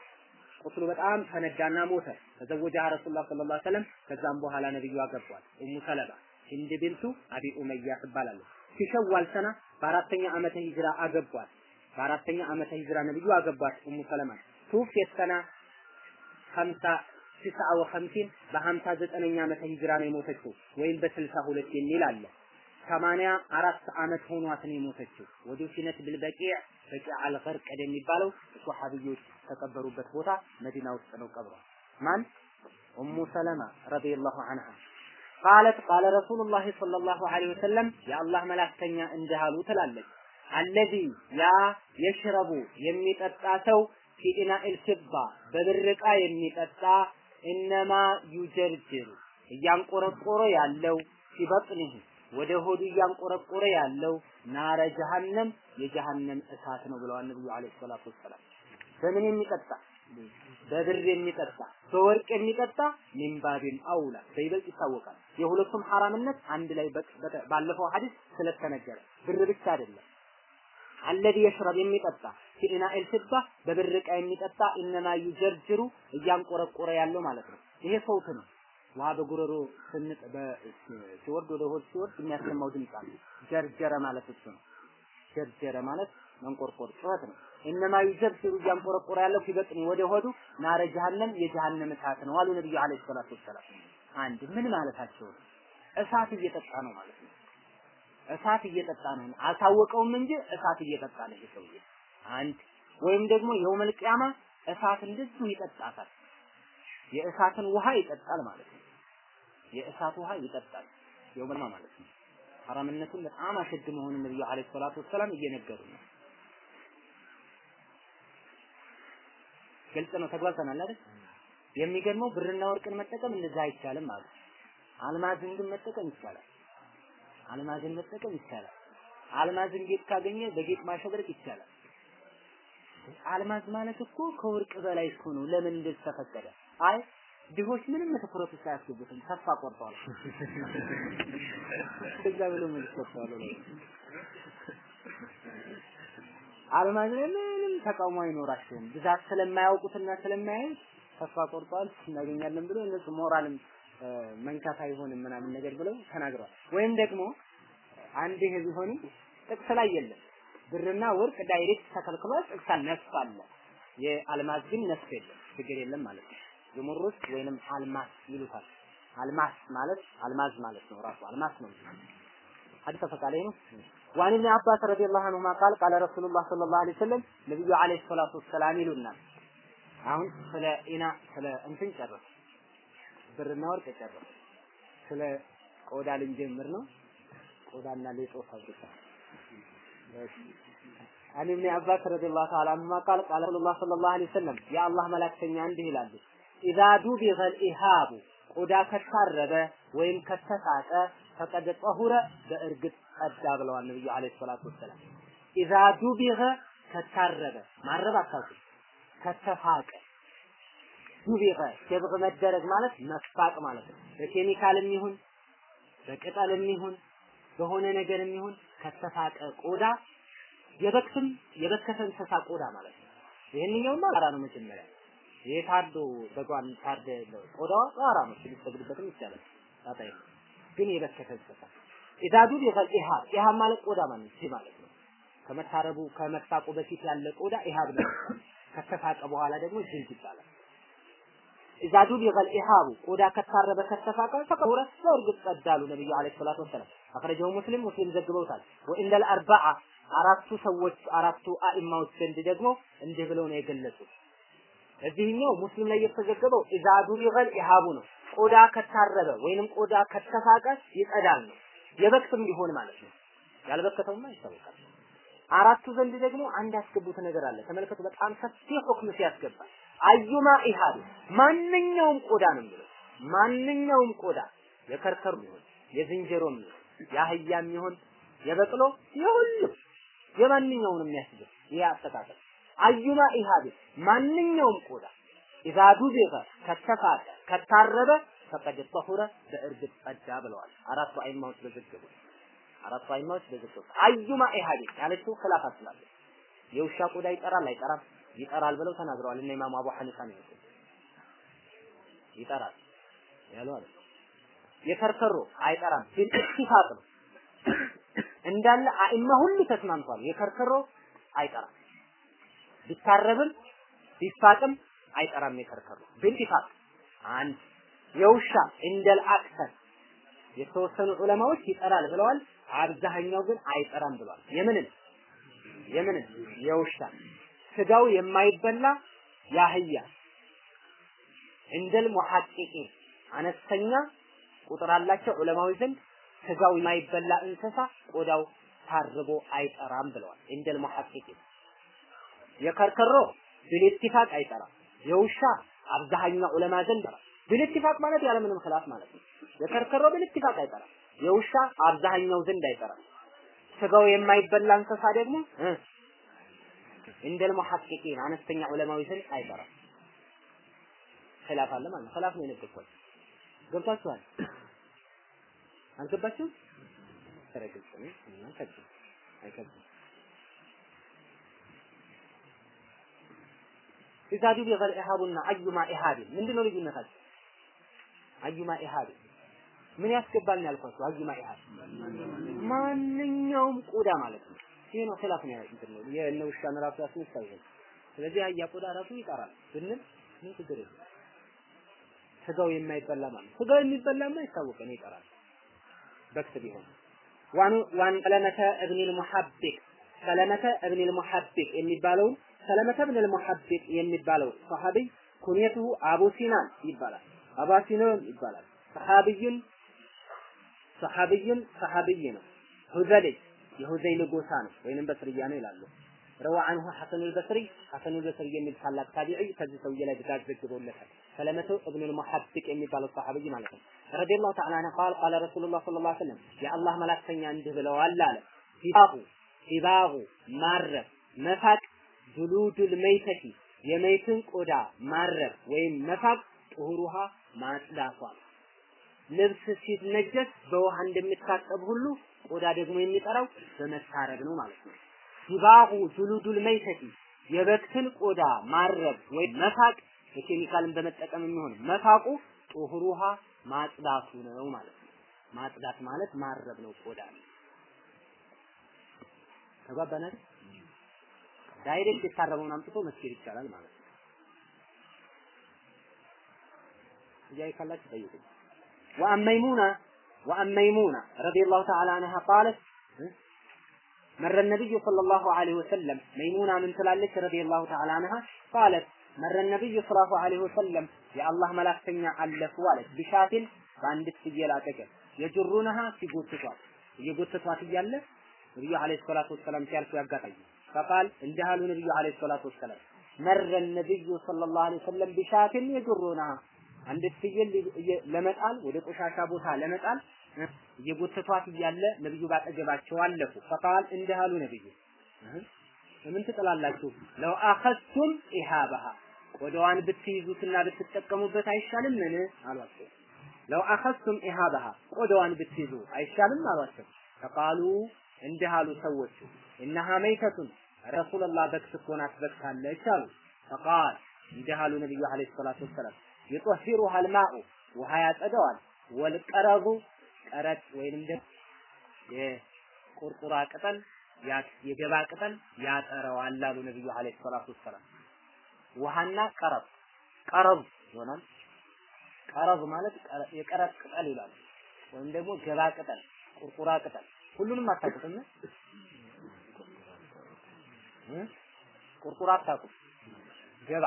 ቁስሉ በጣም ፈነዳና ሞተ። تزوجها رسول الله صلى الله عليه وسلم። ከዛም በኋላ ነብዩ አገቧት። ኡሙ ሰለማ ሂንድ ቢንቱ አቢ ኡመያ ትባላለች። في شوال سنة በአራተኛ ዓመተ ሂጅራ አገቧት። በአራተኛ ዓመተ ሂጅራ ነብዩ አገቧት ኡሙ ሰለማ توفيت سنة ሀምሳ تسع وخمسين በሀምሳ ዘጠነኛ ዓመተ ሂጅራ ነው የሞተችው ወይም በስልሳ ሁለት የሚል አለ። ሰማንያ አራት ዓመት ሆኗት ነው የሞተችው። ወዱፊነት ቢልበቂዕ በቂዕ አልገርቀድ የሚባለው ሷሐቢዮች ተቀበሩበት ቦታ መዲና ውስጥ ነው ቀብሯ። ማን ኡሙ ሰለማ ረዲየላሁ ዐንሃ ቃለት ቃለ ረሱሉላህ ሰለላሁ ዐለይሂ ወሰለም የአላህ መላክተኛ እንዲህ አሉ ትላለች። አለዚ ያ የሽረቡ የሚጠጣ ሰው ፊኢናኢል ፊዳ በብር ዕቃ የሚጠጣ እነማ ዩጀርጅሩ እያንቆረቆረ ያለው ሲበጥንህ ወደ ሆዱ እያንቆረቆረ ያለው ናረ ጀሃነም የጀሃነም እሳት ነው ብለዋል ነብዩ አለይሂ ሰላቱ ወሰላም። በምን የሚጠጣ በብር የሚጠጣ በወርቅ የሚጠጣ ሚንባቢን አውላ በይበልጥ ይታወቃል። የሁለቱም ሐራምነት አንድ ላይ ባለፈው ሐዲስ ስለተነገረ ብር ብቻ አይደለም። አለዚ የሽረብ የሚጠጣ في إناء الفضة በብር ዕቃ የሚጠጣ إنما يجرجر እያንቆረቆረ ያለው ማለት ነው። ይሄ صوت ነው። ውሃ በጉረሮ ስንጥ ሲወርድ ወደ ሆድ ሲወርድ የሚያሰማው ድምፅ አለ። جرجر ማለት እሱ ነው። ጀርጀረ ማለት መንቆርቆር ጩኸት ነው። إنما يجرجر እያንቆረቆረ ያለው في بطنه ወደ ሆዱ نار جهنم የጀሃነም እሳት ነው አሉ ነብዩ عليه الصلاة والسلام። አንድ ምን ማለታቸው ነው? እሳት እየጠጣ ነው ማለት ነው። እሳት እየጠጣ ነው። አሳወቀውም እንጂ እሳት እየጠጣ ነው ይሄ ሰውዬ። አንድ ወይም ደግሞ የውመል ቂያማ እሳት እንደዚሁ ይጠጣታል። የእሳትን ውሃ ይጠጣል ማለት ነው። የእሳት ውሃ ይጠጣል የውመል ማለት ነው። ሐራምነቱን በጣም አሸድ መሆኑን ነብዩ አለይሂ ሰላቱ ወሰላም እየነገሩ ነው። ግልጽ ነው። ተግባብተናል አይደል? የሚገርመው ብርና ወርቅን መጠቀም እንደዛ አይቻልም ማለት አልማዝን ግን መጠቀም ይቻላል። አልማዝን መጠቀም ይቻላል። አልማዝን ጌጥ ካገኘ በጌጥ ማሸበረቅ ይቻላል። አልማዝ ማለት እኮ ከወርቅ በላይ እኮ ነው። ለምን እንደዚህ ተፈቀደ? አይ ድሆች ምንም ትኩረት ውስጥ አያስገቡትም። ተስፋ ቆርጠዋል። እንደዛ ብሎ ምን ይሰጣሉ? አልማዝ ላይ ምንም ተቃውሞ አይኖራቸውም። ብዛት ስለማያውቁትና ስለማያዩት ተስፋ ቆርጠዋል። እናገኛለን ብሎ እነሱ ሞራልም መንካት አይሆንም ምናምን ነገር ብለው ተናግረዋል። ወይም ደግሞ አንድ ይሄ ቢሆንም ጥቅስ ላይ የለም። ብርና ወርቅ direct ተከልክሏል። ጥቅስ نص አለ። የአልማዝ ግን نص የለም፣ ችግር የለም ማለት ነው። زمرد ወይንም ألماس ይሉታል። ألماس ማለት አልማዝ ማለት ነው። ራሱ ألماس ነው። ሐዲስ ፈቃለ ነው። وعن ابن عباس رضي الله عنهما قال قال رسول الله صلى الله عليه وسلم ነብዩ ዐለይሂ ሰላቱ ወሰላም ይሉናል። አሁን ስለ ኢና ስለ እንትን ጨረስ፣ ብርና ወርቅ ጨረስ። ስለ ቆዳ ልንጀምር ነው። ቆዳና ሌጦ ፋብሪካ አን ኢብኑ አባስ ረዲየላሁ ተዓላ ዐንሁማ ቃል ቃለ ረሱሉላህ ሰለላሁ ዐለይሂ ወሰለም የአላህ መላክተኛ እንዲህ ይላሉ ኢዛ ዱቢገል ኢሃቡ ቆዳ ከታረበ ወይም ከተሳቀ ፈቀድ ጠሁረ በእርግጥ ጸዳ ብለዋል ነብዩ አለይሂ ሰላቱ ወሰላም። ኢዛ ዱቢገ ከታረበ ማረብ አታውቁም፣ ከተፋቀ ዱቢገ ሲብቅ መደረግ ማለት መፋቅ ማለት ነው። በኬሚካልም ይሁን በቅጠልም ይሁን በሆነ ነገርም ይሁን ከተፋቀ ቆዳ የበክትም የበከተ እንስሳ ቆዳ ማለት ነው። ይሄንኛውማ ጣራ ነው መጀመሪያ ይሄ ታርዶ በጓን ታርደ ቆዳዋ ጣራ ነው ሲሰግድበትም ይቻላል የለም። ግን የበከተ እንስሳ ኢዳዱ ቢቀል ኢሃብ ኢሃብ ማለት ቆዳ ማለት ማለት ነው። ከመታረቡ ከመሳቁ በፊት ያለ ቆዳ ኢሃብ ነው። ከተሳቀ በኋላ ደግሞ ጅልድ ይባላል። ኢዛዱ ቢቀል ኢሃቡ ቆዳ ከታረበ ከተፋቀ ፈቀውረ ወርግ ጸዳሉ ነብዩ አለይሂ ሰላቱ ወሰለም አخرجه ሙስሊም ሙስሊም ዘግበውታል። ወኢንደል አርባዓ አራቱ ሰዎች አራቱ አኢማዎች ዘንድ ደግሞ እንዲህ ብለው ነው የገለጹት። እዚህኛው ሙስሊም ላይ የተዘገበው ኢዛዱ ቢቀል ኢሃቡ ነው። ቆዳ ከታረበ ወይንም ቆዳ ከተፋቀ ይጸዳል ነው። የበክትም ሊሆን ማለት ነው። ያልበከተውማ ይታወቃል። አራቱ ዘንድ ደግሞ አንድ ያስገቡት ነገር አለ። ተመልከቱ፣ በጣም ሰፊ ሁክም ሲያስገባ አዩማ ኢሃዱ ማንኛውም ቆዳ ነው የሚለው ማንኛውም ቆዳ የከርከሩ ይሁን የዝንጀሮም የአህያም ይሁን የበቅሎ የሁሉ የማንኛውንም የሚያስገብ ይሄ አጠቃቀም አዩማ ኢሃዱ ማንኛውም ቆዳ ኢዛ ዱቢገ ከተፋቀ ከታረበ ፈቀድ ጠሁረ በእርግጥ ጸዳ ብለዋል። አራቱ አይማዎች በዘገቡ አራቱ አይማዎች በዘገቡ አዩማ ኢሃዲ ያለችው ኺላፍ ስላለ የውሻ ቆዳ ይጠራል አይጠራም? ይጠራል ብለው ተናግረዋል። እነ ኢማሙ አቡ ሐኒፋ ነው ያሉት። ይጠራል ያለው አለ። የከርከሮ አይጠራም ግን اتفاق ነው። እንዳለ አኢማ ሁሉ ተስማምቷል። የከርከሮ አይጠራም፣ ቢታረብም ቢፋቅም አይጠራም። የከርከሮ በ اتفاق አንድ የውሻ عند الأكثر የተወሰኑ ዑለማዎች ይጠራል ብለዋል። አብዛኛው ግን አይጠራም ብለዋል። የምንን የምንን የውሻ ስጋው የማይበላ ያህያ እንደል ሙሐቂቂን አነስተኛ ቁጥር አላቸው ዑለማዎች ዘንድ ስጋው የማይበላ እንስሳ ቆዳው ታርቦ አይጠራም ብለዋል። እንደል ሙሐቂቂን የከርከሮ ቢልኢትፋቅ አይጠራም። የውሻ አብዛኛው ዑለማ ዘንድ ቢልኢትፋቅ ማለት ያለምንም ኺላፍ ማለት ነው። የከርከሮ ቢልኢትፋቅ አይጠራም። የውሻ አብዛኛው ዘንድ አይጠራም። ስጋው የማይበላ እንስሳ ደግሞ عند المحققين አነስተኛ ዑለማዊ ዘንድ አይጠራም። خلاف አለ ማለት ነው። خلاف ነው የነገርኳችሁ። ገብታችኋል? አልገባችሁም? ተረግጥ ነው እና ከብድ አይከብድም። إذا دبغ الإهاب ና أيما إهاب ምንድነው ልዩነታቸው? أيما إهاب ምን ያስገባል ነው ያልኳችሁ። أيما إهاب ማንኛውም ቆዳ ማለት ነው። ይሄ ነው خلاف ነው እንትን ነው የእነ ውሻን ራሱ ያስነሳው ይሄ። ስለዚህ አያ ቆዳ ራሱ ይጠራል ብንል ምን ችግር የለም። ስጋው የማይበላ ማለት ስጋው የሚበላማ ይታወቀ ነው ይጠራል። በክት ቢሆን وعن وعن سلمة بن المحبق ሰለመተ እብኒል ሙሐቢቅ የሚባለውን ሰለመተ እብኒል ሙሐቢቅ የሚባለው ሰሃቢይ كنيته አቡ ሲናን ይባላል። አባ ሲናን ይባላል። ሰሃቢዩን ሰሃቢዩን ሰሃቢይ ነው። ሁዘልይ የሁዘይል ጎሳ ነው ወይንም በስርያ ነው ይላሉ። ረዋ አንሁ ሐሰኑል በስሪ ሐሰኑል በስሪ የሚል ታላቅ ታቢዒ ከዚህ ሰውዬ ላይ ድጋግ ዘግበውለታል። ሰለመቱ እብኑል ሙሐቢቅ የሚባለው ሰሃቢይ ማለት ነው። ረዲየላሁ ተዓላ ዐንሁ ቃል ቃለ ረሱሉላህ ሰለላሁ ዐለይሂ ወሰለም የአላህ መላክተኛ እንዲህ ብለዋል አለ ሲባሁ ሲባሁ ማረብ መፋቅ ጁሉዱል መይተቲ የመይትን ቆዳ ማረብ ወይም መፋቅ ጥሁሩሃ ማጽዳቷ ልብስ ሲነጀስ በውሃ እንደሚታጠብ ሁሉ ቆዳ ደግሞ የሚጠራው በመታረብ ነው ማለት ነው። ሲባሁ ጁሉዱል መይተቲ የበክትን ቆዳ ማረብ ወይም መፋቅ በኬሚካልን በመጠቀም የሚሆን መፋቁ ጡሁር ውሃ ማጽዳቱ ነው ማለት ነው። ማጽዳት ማለት ማረብ ነው ቆዳ ተጓባናል። direct የታረበውን አምጥቶ መስጊድ ይቻላል ማለት ነው። ጥያቄ ካላችሁ ጠይቁ። وعن ميمونة وعن ميمونة رضي الله تعالى عنها قالت مر النبي صلى الله عليه وسلم መይሙና ምን ትላለች? رضي الله تعالى عنها قالت مر النبي صلى الله عليه وسلم የአላህ መላክተኛ አለፉ አለች። بشاة በአንዲት ፍየል አጠገብ يجرونها ሲጎትቷት እየጎተቷት እያለ ነቢዩ ዐለይሂ ሰላቱ ወሰላም ሲያልፉ ያጋጣዩ ፈቃል እንዲህ አሉ ነቢዩ ዐለይሂ ሰላቱ ወሰላም መረ ነቢዩ ሰለላሁ ዐለይሂ ወሰለም ቢሻቲን የጅሩነሃ አንዲት ፍየል ለመጣል ወደ ቆሻሻ ቦታ ለመጣል እየጎተቷት እያለ ነብዩ ባጠገባቸው አለፉ። ፈቃል እንዲህ ነብዩ ምን ትጥላላችሁ? ለው አኸዝቱም ኢሃበሃ ቆዳዋን ብትይዙትና ብትጠቀሙበት አይሻልም? ምን አሏቸው። ለው አኸዝቱም ኢሃበሃ ቆዳዋን ብትይዙ አይሻልም አሏቸው። ፈቃሉ እንዲህ ሰዎቹ እነሃ መይተቱን እኮ ናት በክታለች አሉ። ፈቃል እንዲህ አሉ ነብዩ አለይሂ ወሰላም ይጦሂሩሃ አልማኡ ውሃ ያጸደዋል። ወልቀረቡ ቀረጥ ወይንም ደግሞ የቁርቁራ ቅጠል የገባ ቅጠል ያጠረዋል አሉ ነብዩ አለይሂ ሰላቱ ወሰላም። ውሃና ቀረብ ቀረብ ይሆናል። ቀረብ ማለት የቀረጥ ቅጠል ይላሉ። ወይም ደግሞ ገባ ቅጠል፣ ቁርቁራ ቅጠል ሁሉንም አታውቁትም? ቁርቁራ አታውቁም? ገባ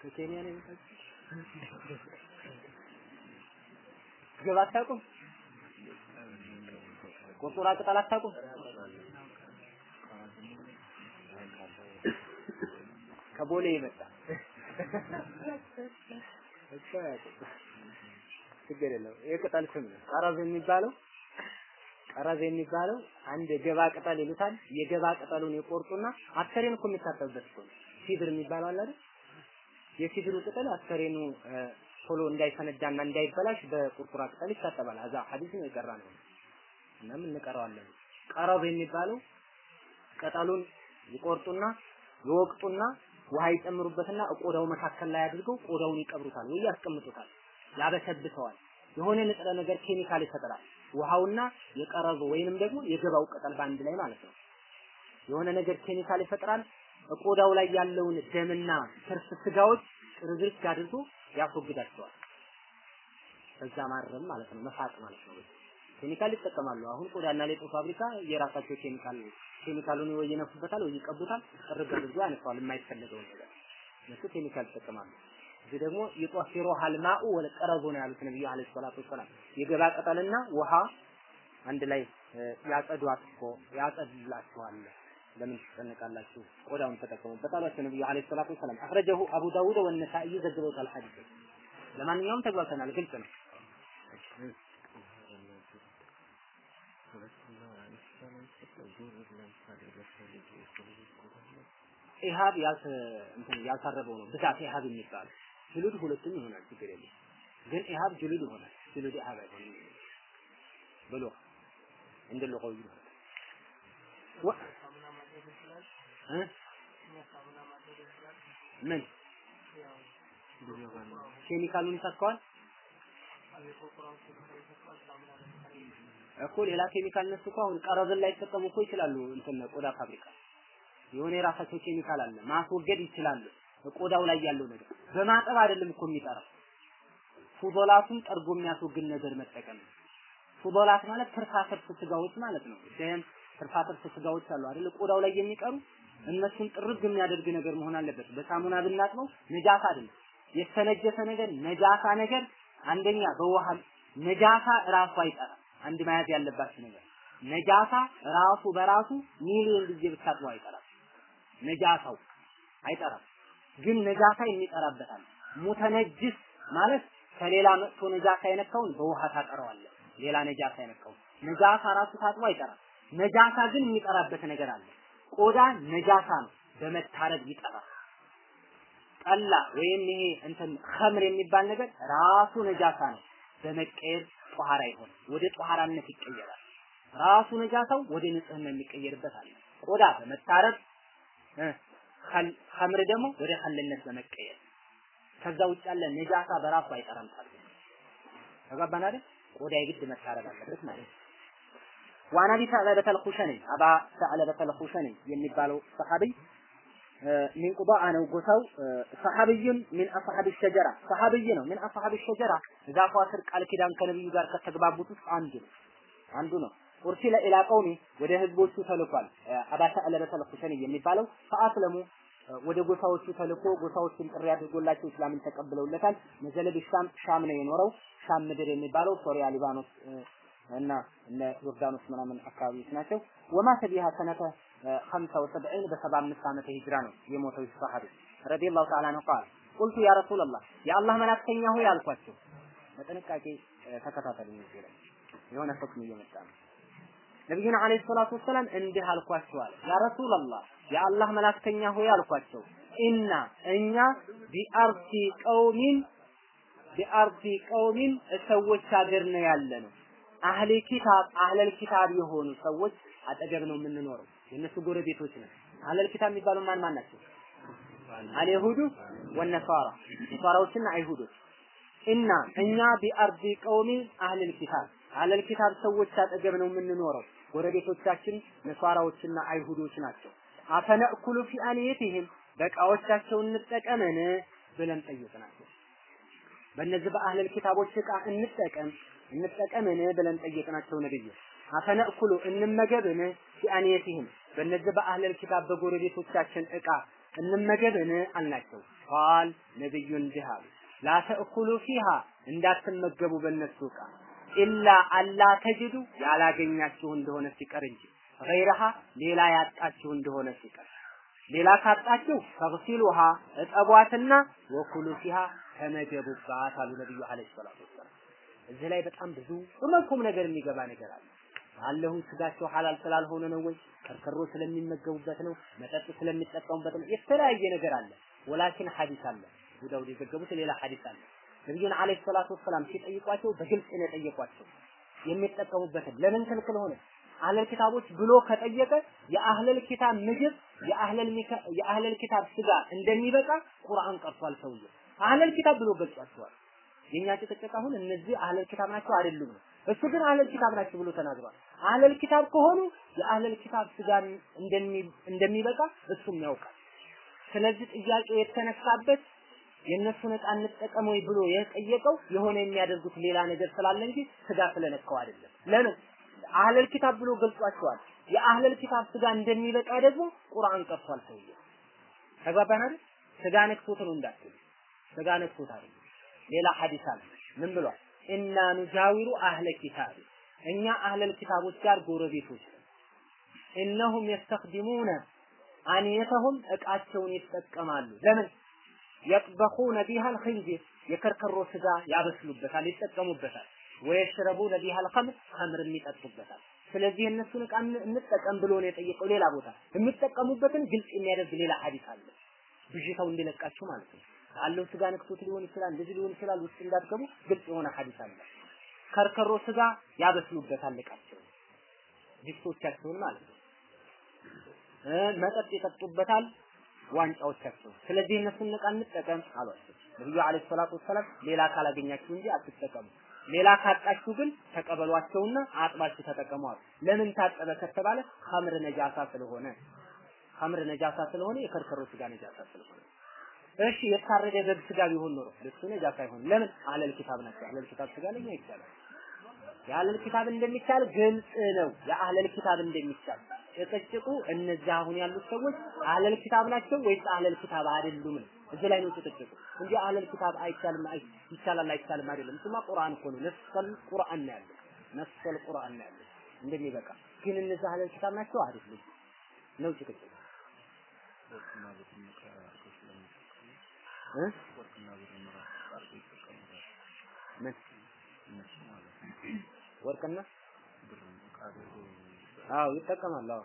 ከኬንያ ነው የመጣችው? ገባ አታውቁም? ቁርቁራ ቅጠል አታውቁም? ከቦሌ የመጣ ችግር የለውም። የቅጠል ስም ነው። ቀረዝ የሚባለው ቀረዝ የሚባለው አንድ የገባ ቅጠል ይሉታል። የገባ ቅጠሉን የቆርጡና አስከሬን እኮ የሚታጠብበት እኮ ነው። ሲድር የሚባለው አለ አይደል? የሲድሩ ቅጠል አስከሬኑ ቶሎ እንዳይፈነዳና እንዳይበላሽ በቁርቁራ ቅጠል ይታጠባል። አዛ ሐዲስ ነው የቀራ ነው እና ምን እንቀረዋለን። ቀረብ የሚባለው ቅጠሉን ይቆርጡና ይወቅጡና ውሃ ይጨምሩበትና ቆዳው መካከል ላይ አድርገው ቆዳውን ይቀብሩታል ወይ ያስቀምጡታል። ያበሰብሰዋል። የሆነ ንጥረ ነገር ኬሚካል ይፈጥራል። ውሃውና የቀረቡ ወይንም ደግሞ የገባው ቅጠል በአንድ ላይ ማለት ነው። የሆነ ነገር ኬሚካል ይፈጥራል። ቆዳው ላይ ያለውን ደምና ትርፍ ስጋዎች ርግርግ አድርጎ ያስወግዳቸዋል። በዛ ማረም ማለት ነው፣ መፋቅ ማለት ነው። ኬሚካል ይጠቀማሉ። አሁን ቆዳና ሌጦ ፋብሪካ የራሳቸው ኬሚካል ኬሚካሉን ወይ ይነፉበታል ወይ ይቀቡታል፣ አድርጎ ያነሳዋል የማይፈለገውን ነገር። እነሱ ኬሚካል ይጠቀማሉ። እዚህ ደግሞ يطهرها الماء والقرظ ነው ያሉት ነብዩ عليه الصلاة والسلام። የገባ ቅጠልና ውሃ አንድ ላይ ያጸዷት እኮ ያጸድላችኋል። ለምን ትጨነቃላችሁ? ቆዳውን ተጠቀሙበት በጣሏቸው ነብዩ عليه الصلاة والسلام። أخرجه أبو داود والنسائي ዘግበውታል። ሐዲስ ለማንኛውም ተግባብተናል፣ ግልጽ ነው። ኢሃብ ያልተ እንትን ያልታረበው ነው ብዛት ኢሃብ የሚባለው ጅሉድ ሁለቱም ይሆናል፣ ችግር የለም። ግን ኢሃብ ጅሉድ ይሆናል፣ ጅሉድ ኢሃብ አይሆንም። ብሎ እንደ ለቆዩ ይሆናል ምን? ኬሚካሉን ይተካዋል እኮ ሌላ ኬሚካል እነሱ እኮ አሁን ቀረብን ላይ ተጠቀሙ እኮ ይችላሉ። እንትን ቆዳ ፋብሪካ የሆነ የራሳቸው ኬሚካል አለ። ማስወገድ ይችላሉ። ቆዳው ላይ ያለው ነገር በማጠብ አይደለም እኮ የሚጠራው ፉዶላቱን ጠርጎ የሚያስወግድ ነገር መጠቀም ነው። ፉዶላት ማለት ትርፋትርፍ ስጋዎች ማለት ነው። ደም ትርፋትርፍ ስጋዎች አሉ አይደል? ቆዳው ላይ የሚቀሩ እነሱን ጥርግ የሚያደርግ ነገር መሆን አለበት። በሳሙና ብናጥበው ነጃሳ አይደለም። የተነጀሰ ነገር ነጃሳ ነገር አንደኛ በውሃ ነጃሳ ራሱ አይጠራም። አንድ መያዝ ያለባችሁ ነገር ነጃሳ ራሱ በራሱ ሚሊዮን ጊዜ ብታጥበው አይጠራም። ነጃሳው አይጠራም። ግን ነጃሳ የሚጠራበታል። ሙተነጅስ ማለት ከሌላ መጥፎ ነጃሳ የነካውን በውሃ ታጠረዋለህ። ሌላ ነጃሳ የነካውን ነጃሳ ራሱ ታጥቦ አይጠራም። ነጃሳ ግን የሚጠራበት ነገር አለ። ቆዳ ነጃሳ ነው፣ በመታረድ ይጠራል። ጠላ ወይም ይሄ እንትን ኸምር የሚባል ነገር ራሱ ነጃሳ ነው፣ በመቀየር ጧሃራ ይሆን ወደ ጧሃራነት ይቀየራል። ራሱ ነጃሳው ወደ ንጽህና የሚቀየርበት አለ። ቆዳ በመታረድ ኸምር ደግሞ ወደ ኸልነት በመቀየር ከዛ ውጭ ያለ ነጃሳ በራሱ አይጠራም። ታዲያ? ቆዳ የግድ መታረድ አለበት ማለት ነው። وعن أبي ثعلبة الخشني አባ ሰዕለበተ አልኹሸኒ የሚባለው ሰሐቢ من قضاعة ነው ጎሳው صحابي من أصحاب الشجرة ሰሐቢይ ነው من أصحاب الشجرة ዛፏ ስር ቃል ኪዳን ከነብዩ ጋር ከተግባቡት ውስጥ አንዱ ነው አንዱ ነው أرسل إلى قومه ወደ ህዝቦቹ ተልኳል አባ ሰዕለበተ አልኹሸኒ የሚባለው فأسلموا ወደ ጎሳዎቹ ተልኮ ጎሳዎችን ጥሪ አድርጎላቸው እስላምን ተቀብለውለታል ነዘለ ቢሻም ሻም ነው የኖረው ሻም ምድር የሚባለው ሶሪያ ሊባኖስ እና እነ ዮርዳኖስ ምናምን አካባቢዎች ናቸው። ወማተ ቢሃ ሰነተ 75 በሰባ አምስት ዓመተ ሂጅራ ነው የሞተው ሰሃቢ ረዲየላሁ ተዓላ ነው ቃል ቁልቱ ያ ረሱላህ የአላህ መላክተኛ ሆይ አልኳቸው። በጥንቃቄ ተከታተሉኝ እዚህ የሆነ ሁክም እየመጣ ነው። ነቢዩን አለይሂ ሰላቱ ወሰላም እንዲህ አልኳቸው አለ ያ ረሱላህ የአላህ መላክተኛ ሆይ አልኳቸው إنا እኛ بأرض قوم بأرض قوم ሰዎች ሀገር ነው ያለ ነው أهل كتاب أهل الكتاب የሆኑ ሰዎች አጠገብ ነው የምንኖረው። የእነሱ ጎረቤቶች ነን። أهل الكتاب የሚባሉ ማን ማን ናቸው? اليهود والنصارى ነሳራዎችና አይሁዶች። እና እኛ بأرض قوم أهل الكتاب أهل الكتاب ሰዎች አጠገብ ነው የምንኖረው። ጎረቤቶቻችን ነሳራዎችና አይሁዶች ናቸው። አፈነእኩሉ ፊ አንየቲህም በእቃዎቻቸው እንጠቀምን ብለን ጠየቅናቸው። በእነዚህ በአህለል ኪታቦች እቃ እንጠቀም እንጠቀምን ብለን ጠየቅናቸው ነብዩ አፈነእኩሉ እንመገብን ፊአንየቲህም በእነዚህ በአህለል ኪታብ በጎረቤቶቻችን እቃ እንመገብን አልናቸው ቃል ነብዩ እንዲህ አሉ ላ ፊሃ እንዳትመገቡ በእነሱ እቃ ኢላ አላ ተጅዱ ያላገኛችሁ እንደሆነ ሲቀር እንጂ ገይረሃ ሌላ ያጣችሁ እንደሆነ ሲቀር ሌላ ካጣችሁ ተግሲሉሃ እጠቧትና ወኩሉ ፊሃ ተመገቡባት አሉ ነብዩ አለይሂ ሰላቱ ወሰላም እዚህ ላይ በጣም ብዙ ቁም ነገር የሚገባ ነገር አለ። አለሁን ስጋቸው ሐላል ስላልሆነ ነው ወይ? ከርከሮ ስለሚመገቡበት ነው? መጠጥ ስለሚጠቀሙበት ነው? የተለያየ ነገር አለ። ወላኪን ሐዲስ አለ። አቡ ዳውድ የዘገቡት ሌላ ሐዲስ አለ። ነብዩን አለይሂ ሰላቱ ወሰላም ሲጠይቋቸው በግልጽ ነው የጠየቋቸው የሚጠቀሙበትን ለምን ክልክል ሆነ? አህለል ኪታቦች ብሎ ከጠየቀ የአህለል ኪታብ ምግብ የአህለል ኪታብ ስጋ እንደሚበቃ ቁርአን ቀርቷል ሰውዬው። አህለል ኪታብ ብሎ ገልጿቸዋል። የኛ ጭቅጭቅ አሁን እነዚህ አህለል ኪታብ ናቸው አይደሉም ነው። እሱ ግን አህለል ኪታብ ናቸው ብሎ ተናግሯል። አህለል ኪታብ ከሆኑ የአህለል ኪታብ ስጋን እንደሚበቃ እሱም ያውቃል። ስለዚህ ጥያቄው የተነሳበት የእነሱን ዕቃ እንጠቀም ወይ ብሎ የጠየቀው የሆነ የሚያደርጉት ሌላ ነገር ስላለ እንጂ ስጋ ስለነካው አይደለም። ለምን አህለል ኪታብ ብሎ ገልጿቸዋል። የአህለል ኪታብ ስጋ እንደሚበቃ ደግሞ ቁርአን ቀርቷል። ሰውየው ተግባባን አይደል? ስጋ ነክቶት ነው እንዳትሉ፣ ስጋ ነክቶት አይደለም። ሌላ ሐዲስ አለ። ምን ብሏል? ኢና ኑጃዊሩ አህለ ኪታብ እኛ አህለል ኪታቦች ጋር ጎረቤቶች እነሁም የስተኽዲሙነ አንየተሁም እቃቸውን ይጠቀማሉ። ለምን የጥበኹነ ቢሃል ኺንዚር የከርከሮ ስጋ ያበስሉበታል፣ ይጠቀሙበታል። ወየሽረቡነ ቢሃል ኸምር ኸምርም ይጠጡበታል። ስለዚህ እነሱን ዕቃ እንጠቀም ብሎ ነው የጠየቀው። ሌላ ቦታ የሚጠቀሙበትን ግልጽ የሚያደርግ ሌላ ሐዲስ አለ። ብዥታው እንዲለቃችሁ ማለት ነው። አለው ስጋ ነክቶት ሊሆን ይችላል፣ እንደዚህ ሊሆን ይችላል። ውስጥ እንዳትገቡ ግልጽ የሆነ ሐዲስ አለ። ከርከሮ ስጋ ያበስሉበታል ዕቃቸውን፣ ድስቶቻቸውን ማለት ነው። መጠጥ ይጠጡበታል ዋንጫዎቻቸው። ስለዚህ እነሱን ዕቃ እንጠቀም አሏቸው። ነብዩ አለይሂ ሰላቱ ወሰላም ሌላ ካላገኛችሁ እንጂ አትጠቀሙ፣ ሌላ ካጣችሁ ግን ተቀበሏቸውና አጥባችሁ ተጠቀሙ አሉ። ለምን ታጠበ ከተባለ ኸምር ነጃሳ ስለሆነ ኸምር ነጃሳ ስለሆነ የከርከሮ ስጋ ነጃሳ ስለሆነ እሺ የታረደ በግ ስጋ ቢሆን ኖሮ ለሱ ነጃሳ አይሆንም። ለምን አለል ኪታብ ናቸው። አለል ኪታብ ስጋ ለኛ ይቻላል። የአህለል ኪታብ እንደሚቻል ግልጽ ነው። የአህለል ኪታብ እንደሚቻል ጭቅጭቁ እነዚህ አሁን ያሉት ሰዎች አህለል ኪታብ ናቸው ወይስ አህለል ኪታብ አይደሉም ነው። እዚህ ላይ ነው ጭቅጭቁ እንጂ አህለል ኪታብ አይቻልም አይ ይቻላል አይቻልም አይደለም። እሱማ ቁርአን እኮ ነው። ነፍሰል ቁርአን ነው ያለው። ነፍሰል ቁርአን ነው ያለው እንደሚበቃ ግን እነዚህ አህለል ኪታብ ናቸው አይደሉም ነው ጭቅጭቁ ምን ወርቅና አዎ ይጠቀማል። አዎ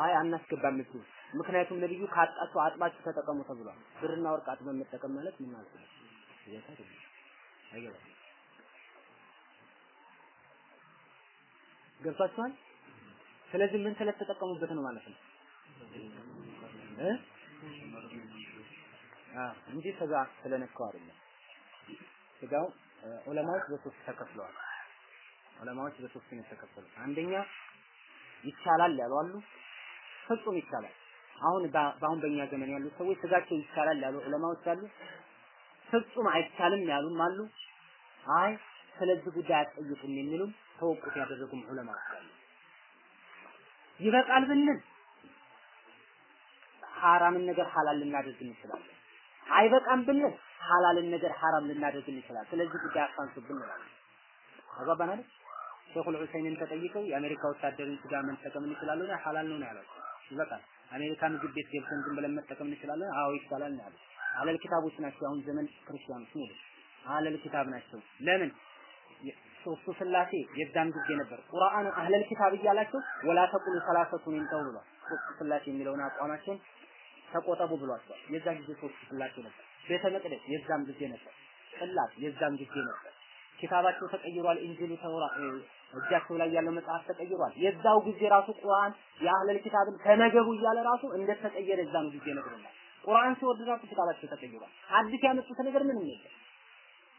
አይ አናስገባም እሱ ምክንያቱም ነብዩ ካጣችሁ አጥባችሁ ተጠቀሙ ተብሏል። ብርና ወርቅ አጥበን መጠቀም ማለት ምን ማለት ነው? አይገባም። ገብቷችኋል? ስለዚህ ምን ስለተጠቀሙበት ነው ማለት ነው እ እንጂ ስጋ ስለነካው አይደለም። ስጋው ዑለማዎች በሶስት ተከፍለዋል። ዑለማዎች በሶስት ነው የተከፈሉት። አንደኛ ይቻላል ያሉ አሉ፣ ፍጹም ይቻላል። አሁን በአሁን በእኛ ዘመን ያሉ ሰዎች ስጋቸው ይቻላል ያሉ ዑለማዎች አሉ፣ ፍጹም አይቻልም ያሉም አሉ። አይ ስለዚህ ጉዳይ አትጠይቁም የሚሉም ተወቁፍ ያደረጉም ዑለማዎች አሉ። ይበቃል ብንል ሐራምን ነገር ሐላል ልናደርግ እንችላለን። አይበቃም ብንል ሐላልን ነገር ሐራም ልናደርግ እንችላለን። ስለዚህ ጉዳይ አፋንሱብን እንላለን። አገባን አይደል? ሼኹል ዑሰይሚን ተጠይቀው የአሜሪካ ወታደርን ስጋ መጠቀም እንችላለን? ሐላል ነው ያሏቸው። ይበቃል። አሜሪካ ምግብ ቤት ገብተን ዝም ብለን መጠቀም እንችላለን? አዎ ይቻላል ነው ያሉት። አለል ኪታቦች ናቸው። አሁን ዘመን ክርስቲያኖች ነው አለል ኪታብ ናቸው። ለምን ሶስቱ ስላሴ የዛም ጊዜ ነበር። ቁርአን አህለል ኪታብ እያላቸው ወላ ተቁሉ ሰላሰቱን ይንተው ብሏል። ሶስቱ ስላሴ የሚለውን አቋማቸውን ተቆጠቡ ብሏቸዋል። የዛ ጊዜ ሶስቱ ስላሴ ነበር። ቤተ መቅደስ የዛም ጊዜ ነበር። ጽላት የዛም ጊዜ ነበር። ኪታባቸው ተቀይሯል። ኢንጂሉ ተውራ እጃቸው ላይ ያለው መጽሐፍ ተቀይሯል። የዛው ጊዜ ራሱ ቁርአን የአህለል ኪታብን ተመገቡ እያለ ራሱ እንደተቀየረ የዛን ጊዜ ነግሮናል። ቁርአን ሲወርድ ራሱ ኪታባቸው ተቀይሯል። አዲስ ያመጡት ነገር ምንም የለም፣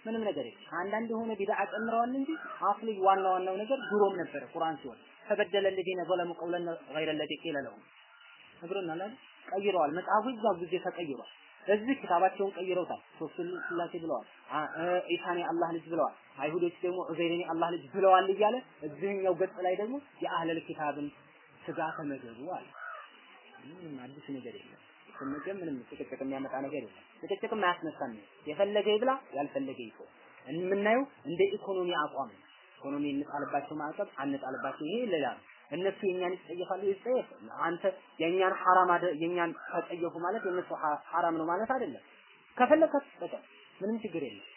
ምንም ነገር የለም። አንዳንድ የሆነ ቢድዓ ጨምረዋል እንጂ አስሊ ዋና ዋናው ነገር ድሮም ነበረ። ቁርአን ሲወርድ فبدل الذين ظلموا قولا غير الذي قيل لهم ነግሮናል ቀይረዋል። መጽሐፉ እዛው ጊዜ ተቀይሯል። እዚህ ኪታባቸውን ቀይረውታል። ሶስቱ ስላሴ ብለዋል። ኢሳኔ አላህ ልጅ ብለዋል። አይሁዶች ደግሞ ዑዘይርን አላህ ልጅ ብለዋል እያለ እዚህኛው ገጽ ላይ ደግሞ የ أهل الكتاب ን ስጋ ተመገቡ አለ። ምንም አዲስ ነገር የለም። ስንገም ምንም ጭቅጭቅ የሚያመጣ ነገር የለም። ጭቅጭቅም አያስነሳም። የፈለገ ይብላ፣ ያልፈለገ ይተው። የምናየው እንደ ኢኮኖሚ አቋም ኢኮኖሚ እንጣልባቸው ማዕቀብ አንጣልባቸው፣ ይሄ ሌላ ነው። እነሱ የኛን ይጸየፋሉ፣ ይጸየፍ። አንተ የኛን ሐራም የኛን ተጸየፉ ማለት የነሱ ሐራም ነው ማለት አይደለም። ከፈለከ ተጠቀም፣ ምንም ችግር የለም።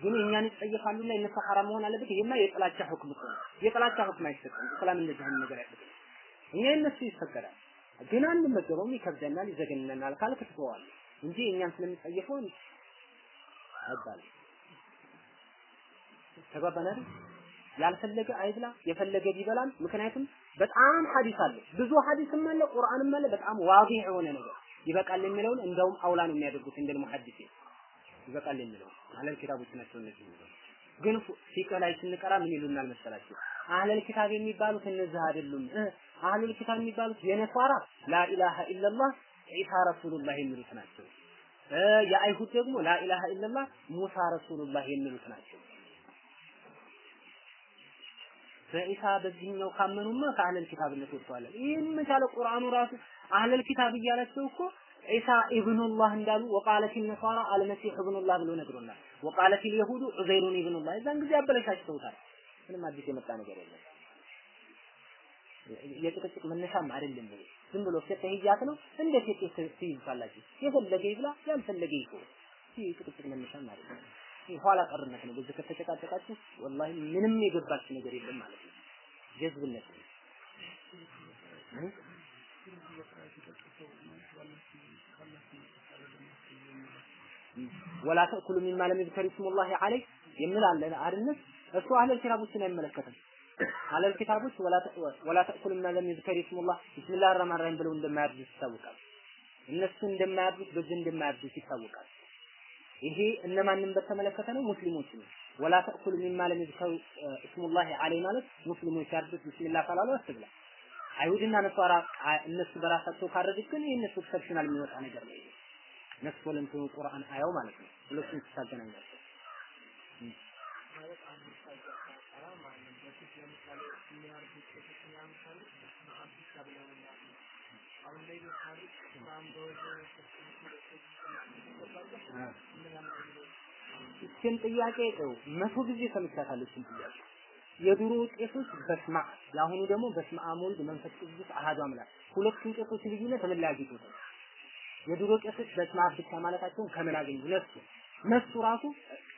ግን የኛን ይጸየፋሉና የነሱ ሐራም መሆን አለበት። ይሄማ የጥላቻ ሁክም ነው። የጥላቻ ሁክም አይሰጥም። እስላም እንደዚህ ነገር አይሰጥም። እኛ የነሱ ይፈቀዳል፣ ግን አንመገበውም፣ ይከብደናል፣ ይዘገንነናል ካልክ ትተዋለህ እንጂ የኛን ስለሚጸየፈው አይባልም። ተግባባን? ያልፈለገ አይብላ የፈለገ ቢበላል። ምክንያቱም በጣም ሐዲስ አለ፣ ብዙ ሐዲስም አለ፣ ቁርአንም አለ። በጣም ዋዲህ የሆነ ነገር ይበቃል የሚለውን እንደውም አውላ ነው የሚያደርጉት እንደ ሙሐዲስ ይበቃል የሚለው አህለል ኪታቦች ናቸው እነዚህ ግን ፊቅህ ላይ ስንቀራ ምን ይሉናል መሰላችሁ? አህለል ኪታብ የሚባሉት እነዚህ አይደሉም። አህለል ኪታብ የሚባሉት የነሷራ ላኢላሃ ኢለላህ ዒሳ ረሱሉላህ የሚሉት ናቸው። የአይሁድ ደግሞ ላኢላሃ ኢለላህ ሙሳ ረሱሉላህ የሚሉት ናቸው። በኢሳ በዚህኛው ካመኑማ ከአህለል ኪታብነት ወጥተዋል። ይህን መቻለ ቁርአኑ ራሱ አህለል ኪታብ እያላቸው እኮ ዒሳ ኢብኑላህ እንዳሉ ወቃለት ነሳራ አልመሲህ ኢብኑላህ ብሎ ነግሮናል። ወቃለት የሁዱ ዑዘይሩን ኢብኑላህ የዛን ጊዜ አበለሻሽተውታል። ምንም አዲስ የመጣ ነገር የለም። የጭቅጭቅ መነሻም አይደለም። ዝም ብሎ ፍትህያት ነው። እንደ ፊት ትይዙታላችሁ። የፈለገ ይብላ፣ ያልፈለገ ይተው። ይህ ጭቅጭቅ መነሻም አይደለም። ኋላ ቀርነት ነው። በዚህ ከተጨቃጨቃችሁ ወላሂ ምንም የገባችሁ ነገር የለም ማለት ነው። ጀዝብነት ነው። ولا تأكلوا مما لم يذكر اسم الله عليه የሚል አለ አይደል? እሱ أهل الكتاب ኦችን አይመለከትም። أهل الكتاب ኦች ولا تأكلوا مما لم يذكر اسم الله بسم الله الرحمن الرحيم ብለው እንደማያርዱት ይታወቃል። እነሱ እንደማያርዱት በዚህ እንደማያርዱት ይታወቃል። ይሄ እነማንን በተመለከተ ነው? ሙስሊሞች ነው። ولا تأكلوا مما لم يذكر اسم الله عليه ማለት ሙስሊሞች ያርዱት بسم الله ካላሉ አትብላ። አይሁድና ነሷራ እነሱ በራሳቸው ካረዱት ግን የእነሱ exceptional የሚወጣ ነገር ነው። ነፍስ ወለንቱ ቁርአን አያው ማለት ነው። ሁለቱም ስታገናኛቸው እችን ጥያቄ ነው መቶ ጊዜ ሰምቻታለሁ። እችን ጥያቄ የድሮ ቄሶች በስማ የአሁኑ ደግሞ በስመ አብ ወልድ መንፈስ ቅዱስ አሐዱ አምላክ ሁለቱም ቄሶች ልዩነት ላይ አግኝቶታል? የድሮ ቄሶች አብ ብቻ ማለታቸውን ከምን አገኙ? ነሱ ነሱ ራሱ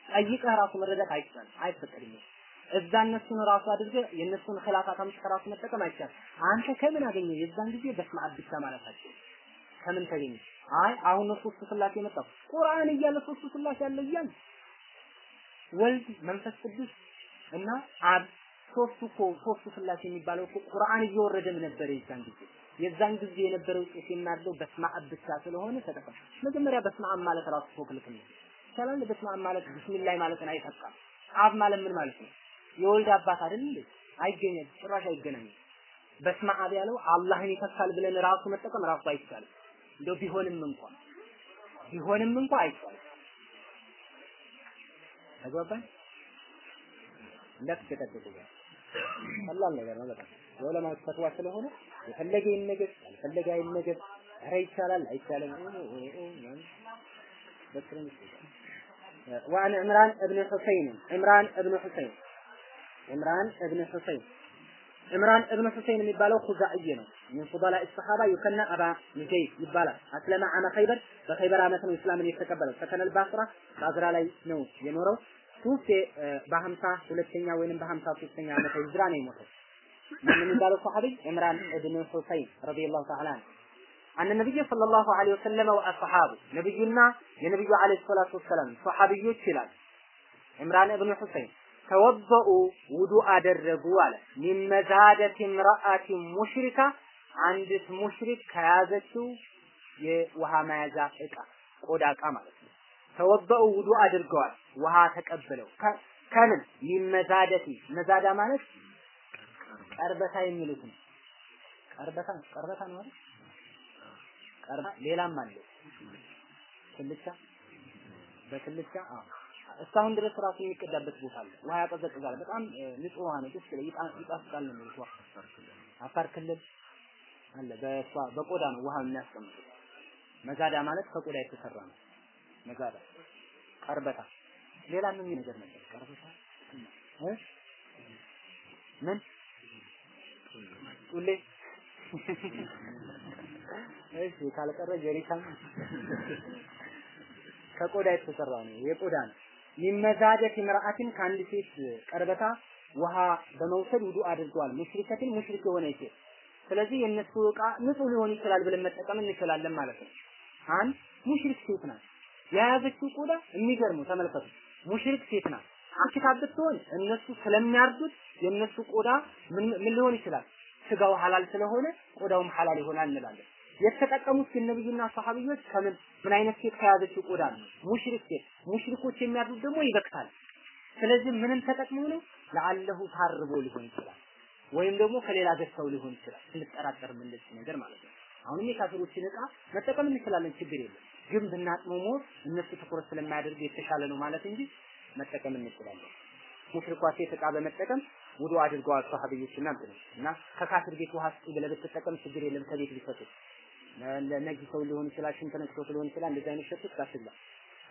ጠይቀህ ራሱ መረዳት አይቻልም፣ አይፈቀድም። እዛ እነሱን ራሱ አድርገህ የእነሱን ኺላፋት አምጥተህ ራሱ መጠቀም አይቻልም። አንተ ከምን አገኘህ? የዛን ጊዜ በስመ አብ ብቻ ማለታቸው ከምን ተገኘ? አይ አሁን ነው ሶስቱ ስላሴ የመጣው ቁርአን እያለ ሶስቱ ስላሴ ያለ እያለ ወልድ መንፈስ ቅዱስ እና አብ ሶስቱ እኮ ሶስቱ ስላሴ የሚባለው እኮ ቁርአን እየወረደም ነበር የዛን ጊዜ የዛን ጊዜ የነበረው ጤፍ የሚያርደው በስመ አብ ብቻ ስለሆነ ተጠቀም። መጀመሪያ በስመ አብ ማለት ራሱ እኮ ክልክል ነው። ይቻላል። በስመ አብ ማለት ቢስሚላህ ማለትን አይተካም። አብ ማለት ምን ማለት ነው? የወልድ አባት አይደል አይገናኝም፣ ጭራሽ አይገናኝም። በስመ አብ ያለው አላህን ይተካል ብለን ራሱ መጠቀም ራሱ አይቻልም። እንደው ቢሆንም እንኳን ቢሆንም እንኳን አይቻልም። ተግባባን? እንዳትጨቀጭቁ ቀላል ነገር ነው በጣም የዑለማ ፈትዋ ስለሆነ የፈለገ ይነገር ያልፈለገ አይነገር፣ ኧረ ይቻላል አይቻልም ወአን ዕምራን እብን ሑሰይን ዕምራን እብን ሑሰይን عمران ابن حسين عمران ابن حسين የሚባለው ኹዛዕይ ነው من فضلاء الصحابة يكنى أبا نجيب ይባላል أسلم عام خيبر በኸይበር ዓመት ነው እስላምን የተቀበለው ፈተነል ባስራ ባዝራ ላይ ነው የኖረው ሱፍ በሀምሳ ሁለተኛ ወይንም በሀምሳ ሶስተኛ ዓመተ ሂጅራ ነው የሞተው من የሚባለው ሰሐቢ ዕምራን እብን ሁሰይን ረዲየላሁ ተዓላ ዐንሁ አነ ነብይ ሰለላሁ ዐለይሂ ወሰለም ወአስሐቡ ነብዩና የነብዩ ዐለይሂ ሰላቱ ወሰላም ሰሐቢዮች ይላል ዕምራን እብን ሁሰይን ተወበኡ ውዱ አደረጉ አለ ሚን መዛደት ምርአት ሙሽሪካ አንዲት ሙሽሪክ ከያዘችው የውሃ መያዣ እቃ ቆዳ እቃ ማለት ነው ተወበኡ ውዱ አድርገዋል ውሃ ተቀብለው ከምን ሚን መዛደቲ መዛዳ ማለት ቀርበታ የሚሉት ነው። ቀርበታ ቀርበታ ነው አይደል? ቀርበ ሌላም አለ። ትልቻ በትልቻ አዎ። እስካሁን ድረስ ራሱ የሚቀዳበት ቦታ አለ። ውሃ ያቀዘቅዛል። በጣም ንጹህ ውሃ ነው። ደስ ይጣፍጣል ነው የሚሉት። አፋር ክልል አለ። በእሷ በቆዳ ነው ውሃ የሚያስቀምጡት። መዛዳ ማለት ከቆዳ የተሰራ ነው። መዛዳ ቀርበታ ሌላ ምን ነገር ነበር? ቀርበታ ምን ጡሌ እሺ ካልቀረ ጀሪካን ከቆዳ የተሰራ ነው። የቆዳ ነው። ሚመዛደት ምርአትን ከአንድ ሴት ቀርበታ ውሃ በመውሰድ ውዱ አድርገዋል። ሙሽሪከትን ሙሽሪክ የሆነ ሴት። ስለዚህ የእነሱ እቃ ንጹህ ሊሆን ይችላል ብለን መጠቀም እንችላለን ማለት ነው። አንድ ሙሽሪክ ሴት ናት። የያዘችው ቆዳ የሚገርመው ተመልከቱ። ሙሽሪክ ሴት ናት። ኪታብ ብትሆን እነሱ ስለሚያርዱት የእነሱ ቆዳ ምን ምን ሊሆን ይችላል? ስጋው ሐላል ስለሆነ ቆዳውም ሐላል ይሆናል እንላለን። የተጠቀሙት ግን ነብዩና ሰሃቢዎች ከምን ምን አይነት ሴት ከያዘችው ቆዳ ነው? ሙሽሪክ ሴት። ሙሽሪኮች የሚያድሩት ደግሞ ይበክታል። ስለዚህ ምንም ተጠቅመው ነው ለአለሁ ታርቦ ሊሆን ይችላል፣ ወይም ደግሞ ከሌላ ገዝተው ሊሆን ይችላል። ስንጠራጠር ምንልስ ነገር ማለት ነው። አሁንም የካፊሮችን እቃ መጠቀም እንችላለን፣ ችግር የለም። ግን ብናጥመው ሞር እነሱ ትኩረት ስለማያደርጉ የተሻለ ነው ማለት እንጂ መጠቀም እንችላለን። ሙሽሪኳ ሴት እቃ በመጠቀም ውዱ አድርገዋል ሰሃቢዎችና እና ከካፊር ቤት ውሃ ስጥ ብለህ ብትጠቀም ችግር የለም ከቤት ሊፈቱ ለነጊ ሰው ሊሆን ይችላል ሽንት ነክቶት ሊሆን ይችላል እንደዚህ አይነት ሸቶች ካስላ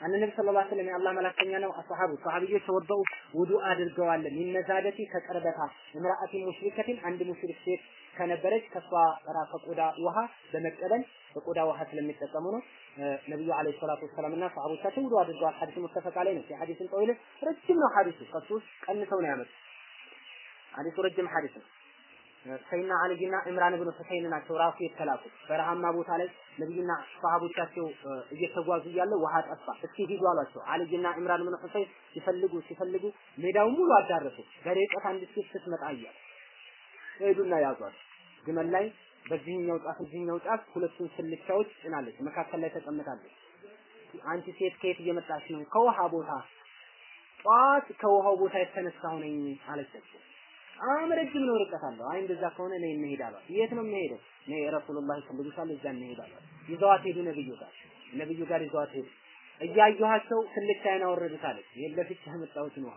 አን ነብይ ሰለላሁ ዐለይሂ ወሰለም የአላህ መላክተኛ ነው። አስሐቡ ሰሃቢዎች ተወደው ውዱ አድርገዋል። ሚነዛደቲ ከቅርበታ እምራአቲ ሙሽሪከቲን አንድ ሙሽሪክ ሴት ከነበረች ከሷ ራ ከቆዳ ውሃ በመቀበል በቆዳ ውሃ ስለሚጠቀሙ ነው። ነብዩ አለይሂ ሰላቱ ወሰላም እና ሰሃቦቻቸው ውዱ አድርገዋል። ሐዲስ ሙተፈቅ ላይ ነው። ሐዲስን ጠዊል ረጅም ነው ሐዲሱ። ከሱ ቀንሰው ነው ያመጡት። ሐዲሱ ረጅም ሐዲስ ነው ሰይና አልይና ኢምራን ብን ሁሰይን ናቸው ራሱ የተላኩት በረሃማ ቦታ ላይ ነብዩና ሰሃቦቻቸው እየተጓዙ እያለ ውሃ ጠፋ። እስኪ ሂዱ አሏቸው። አልይና ኢምራን ብን ሁሰይን ሲፈልጉ ሲፈልጉ ሜዳውን ሙሉ አዳረሱ። በርቀት አንድ ሴት ስትመጣ እያሉ ሄዱና ያዟት። ግመል ላይ በዚህኛው ጫፍ እዚህኛው ጫፍ ሁለቱን ስልቻዎች ጭናለች። መካከል ላይ ተቀምጣለች። አንቺ ሴት ከየት እየመጣች ነው? ከውሃ ቦታ ጧት ከውሃው ቦታ የተነሳሁ ነኝ አለቻቸው። በጣም ረጅም ነው ርቀት አለው። አይ እንደዛ ከሆነ ነይ እንሄድ አሏት። የት ነው የምሄደው? ነይ ረሱሉላህ ይፈልጉሻል፣ እዛ እንሄድ ይዘዋት ሄዱ ነብዩ ጋር ነብዩ ጋር ይዘዋት ሄዱ። እያየኋቸው ስልቻዬን አወረዱት አለች። የለፊት ያመጣሁትን ውሃ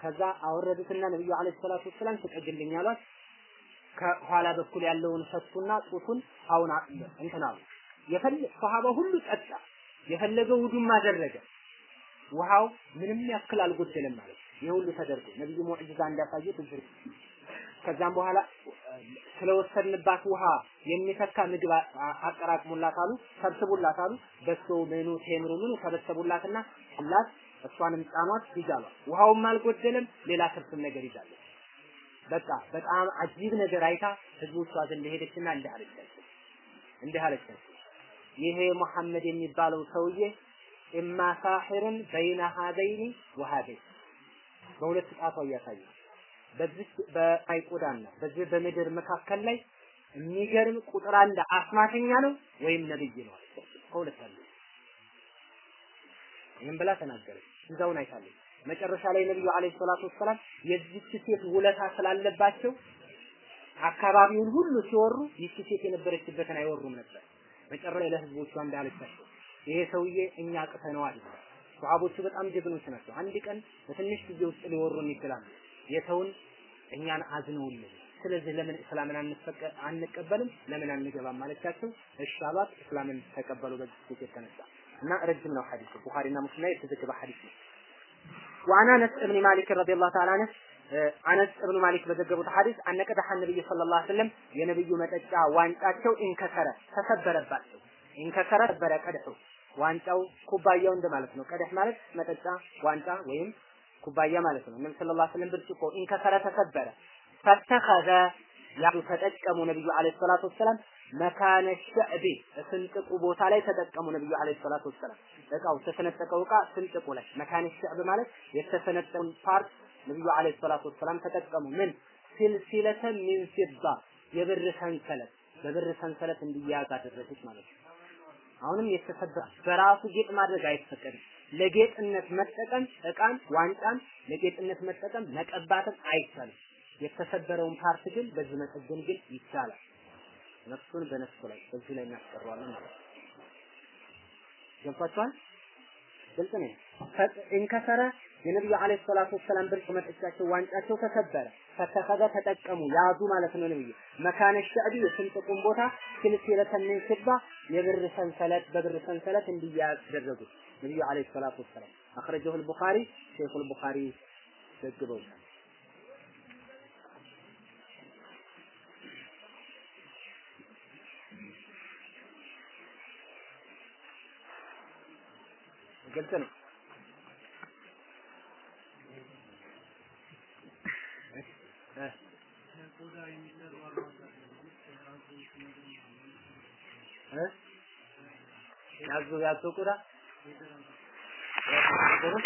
ከዛ አወረዱትና ነብዩ አለይሂ ሰላቱ ወሰላም ትቀጅልኝ አሏት። ከኋላ በኩል ያለውን ፈቱና ጡቱን አሁን እንትን አሉ። የፈለ ሷሃባ ሁሉ ጠጣ። የፈለገው ውዱም አደረገ። ውሃው ምንም ያክል አልጎደለም ማለት ይህ ሁሉ ተደርጎ ነብዩ ሙዕጂዛ እንዳሳዩት እዚህ ከዛም በኋላ ስለወሰድንባት ውሃ የሚተካ ምግብ አቀራቅሙላት አሉ፣ ሰብስቡላት አሉ። በሶ ምኑ ቴምሩ ምኑ ሰበሰቡላትና ሁላት እሷንም ጫኗት ይዛሏት። ውሃውም አልጎደለም፣ ሌላ ትርፍም ነገር ይዛለች። በቃ በጣም አጂብ ነገር አይታ ህዝቦቿ ዘንድ ሄደችና እንዲህ አለቻቸው እንዲህ አለቻቸው ይሄ መሐመድ የሚባለው ሰውዬ ኢማ ሳሒርን በይነ ሀዘይኒ ወሀዘይን በሁለት ጣቷ እያሳየ በዚህ ቆዳና በዚህ በምድር መካከል ላይ የሚገርም ቁጥር አንድ አስማተኛ ነው ወይም ነብይ ነው። ከሁለት አለ ይህም ብላ ተናገረች። እዛውን አይታለች። መጨረሻ ላይ ነብዩ አለይሂ ሰላቱ ወሰላም የዚች ሴት ውለታ ስላለባቸው አካባቢውን ሁሉ ሲወሩ ይቺ ሴት የነበረችበትን አይወሩም ነበር። መጨረሻ ላይ ለህዝቦቿ እንዳለቻቸው ይሄ ሰውዬ እኛ አቅተነዋል ሰሃቦቹ በጣም ጀግኖች ናቸው። አንድ ቀን በትንሽ ጊዜ ውስጥ ሊወሩን ይችላሉ። የተውን እኛን አዝነውልን ስለዚህ ለምን እስላምን አንፈቀ አንቀበልም ለምን አንገባም ማለቻቸው እሺ አሏት። እስላምን ተቀበሉ በዚህ ጊዜ የተነሳ እና ረጅም ነው ሐዲሱ ቡኻሪና ሙስሊም ላይ የተዘገበ ሐዲስ ነው። وعن انس بن مالك رضي الله تعالى عنه አነስ እብኑ ማሊክ በዘገቡት ሐዲስ አነቀደሐ ነብዩ ሰለላሁ ዐለይሂ ወሰለም የነብዩ መጠጫ ዋንጫቸው ኢንከሰረ ተሰበረባቸው። ኢንከሰረ ተሰበረ ቀድሑ ዋንጫው ኩባያው እንደማለት ነው። قدح ማለት መጠጫ ዋንጫ ወይም ኩባያ ማለት ነው። ነብዩ صلى الله عليه وسلم ብርጭቆ انكسر ተሰበረ فاتخذ ያሉ ተጠቀሙ ነብዩ عليه الصلاة والسلام مكان الشعب ስንጥቁ ቦታ ላይ ተጠቀሙ ነብዩ عليه الصلاة والسلام እቃው ተሰነጠቀው እቃ ስንጥቁ ላይ مكان الشعب ማለት የተሰነጠቀውን part ነብዩ عليه الصلاة والسلام ተጠቀሙ ምን سلسلة من فضة የብር ሰንሰለት በብር ሰንሰለት እንዲያዝ አደረገች ማለት ነው። አሁንም የተሰበረ በራሱ ጌጥ ማድረግ አይፈቀድም። ለጌጥነት መጠቀም እቃን ዋንጫን ለጌጥነት መጠቀም መቀባትም አይቻልም። የተሰበረውን part ግን በዚህ መጠገን ግን ይቻላል። ነፍሱን በነፍሱ ላይ በዚህ ላይ እናስቀረዋለን ማለት ነው። ገብቷችኋል? ግልጽ ነው። እንከሰረ የነብዩ አለይሂ ሰላቱ ወሰላም ብርቅ መጠጫቸው ዋንጫቸው ተሰበረ። ፈተኸዘ ተጠቀሙ ያዙ ማለት ነው። ነብዩ መካነ ሸዕቢ የስንጥቁን ቦታ ሲልሲለተን ሽባ የብር ሰንሰለት በብር ሰንሰለት እንዲያዝ ደረጉ ነብዩ አለይሂ ሰላቱ ወሰላም። አኽረጀሁ አልቡኻሪ ሸይኹል ቡኻሪ ዘግበውታል። ግልጽ ነው። ያዙ ቆዳ ይቻላል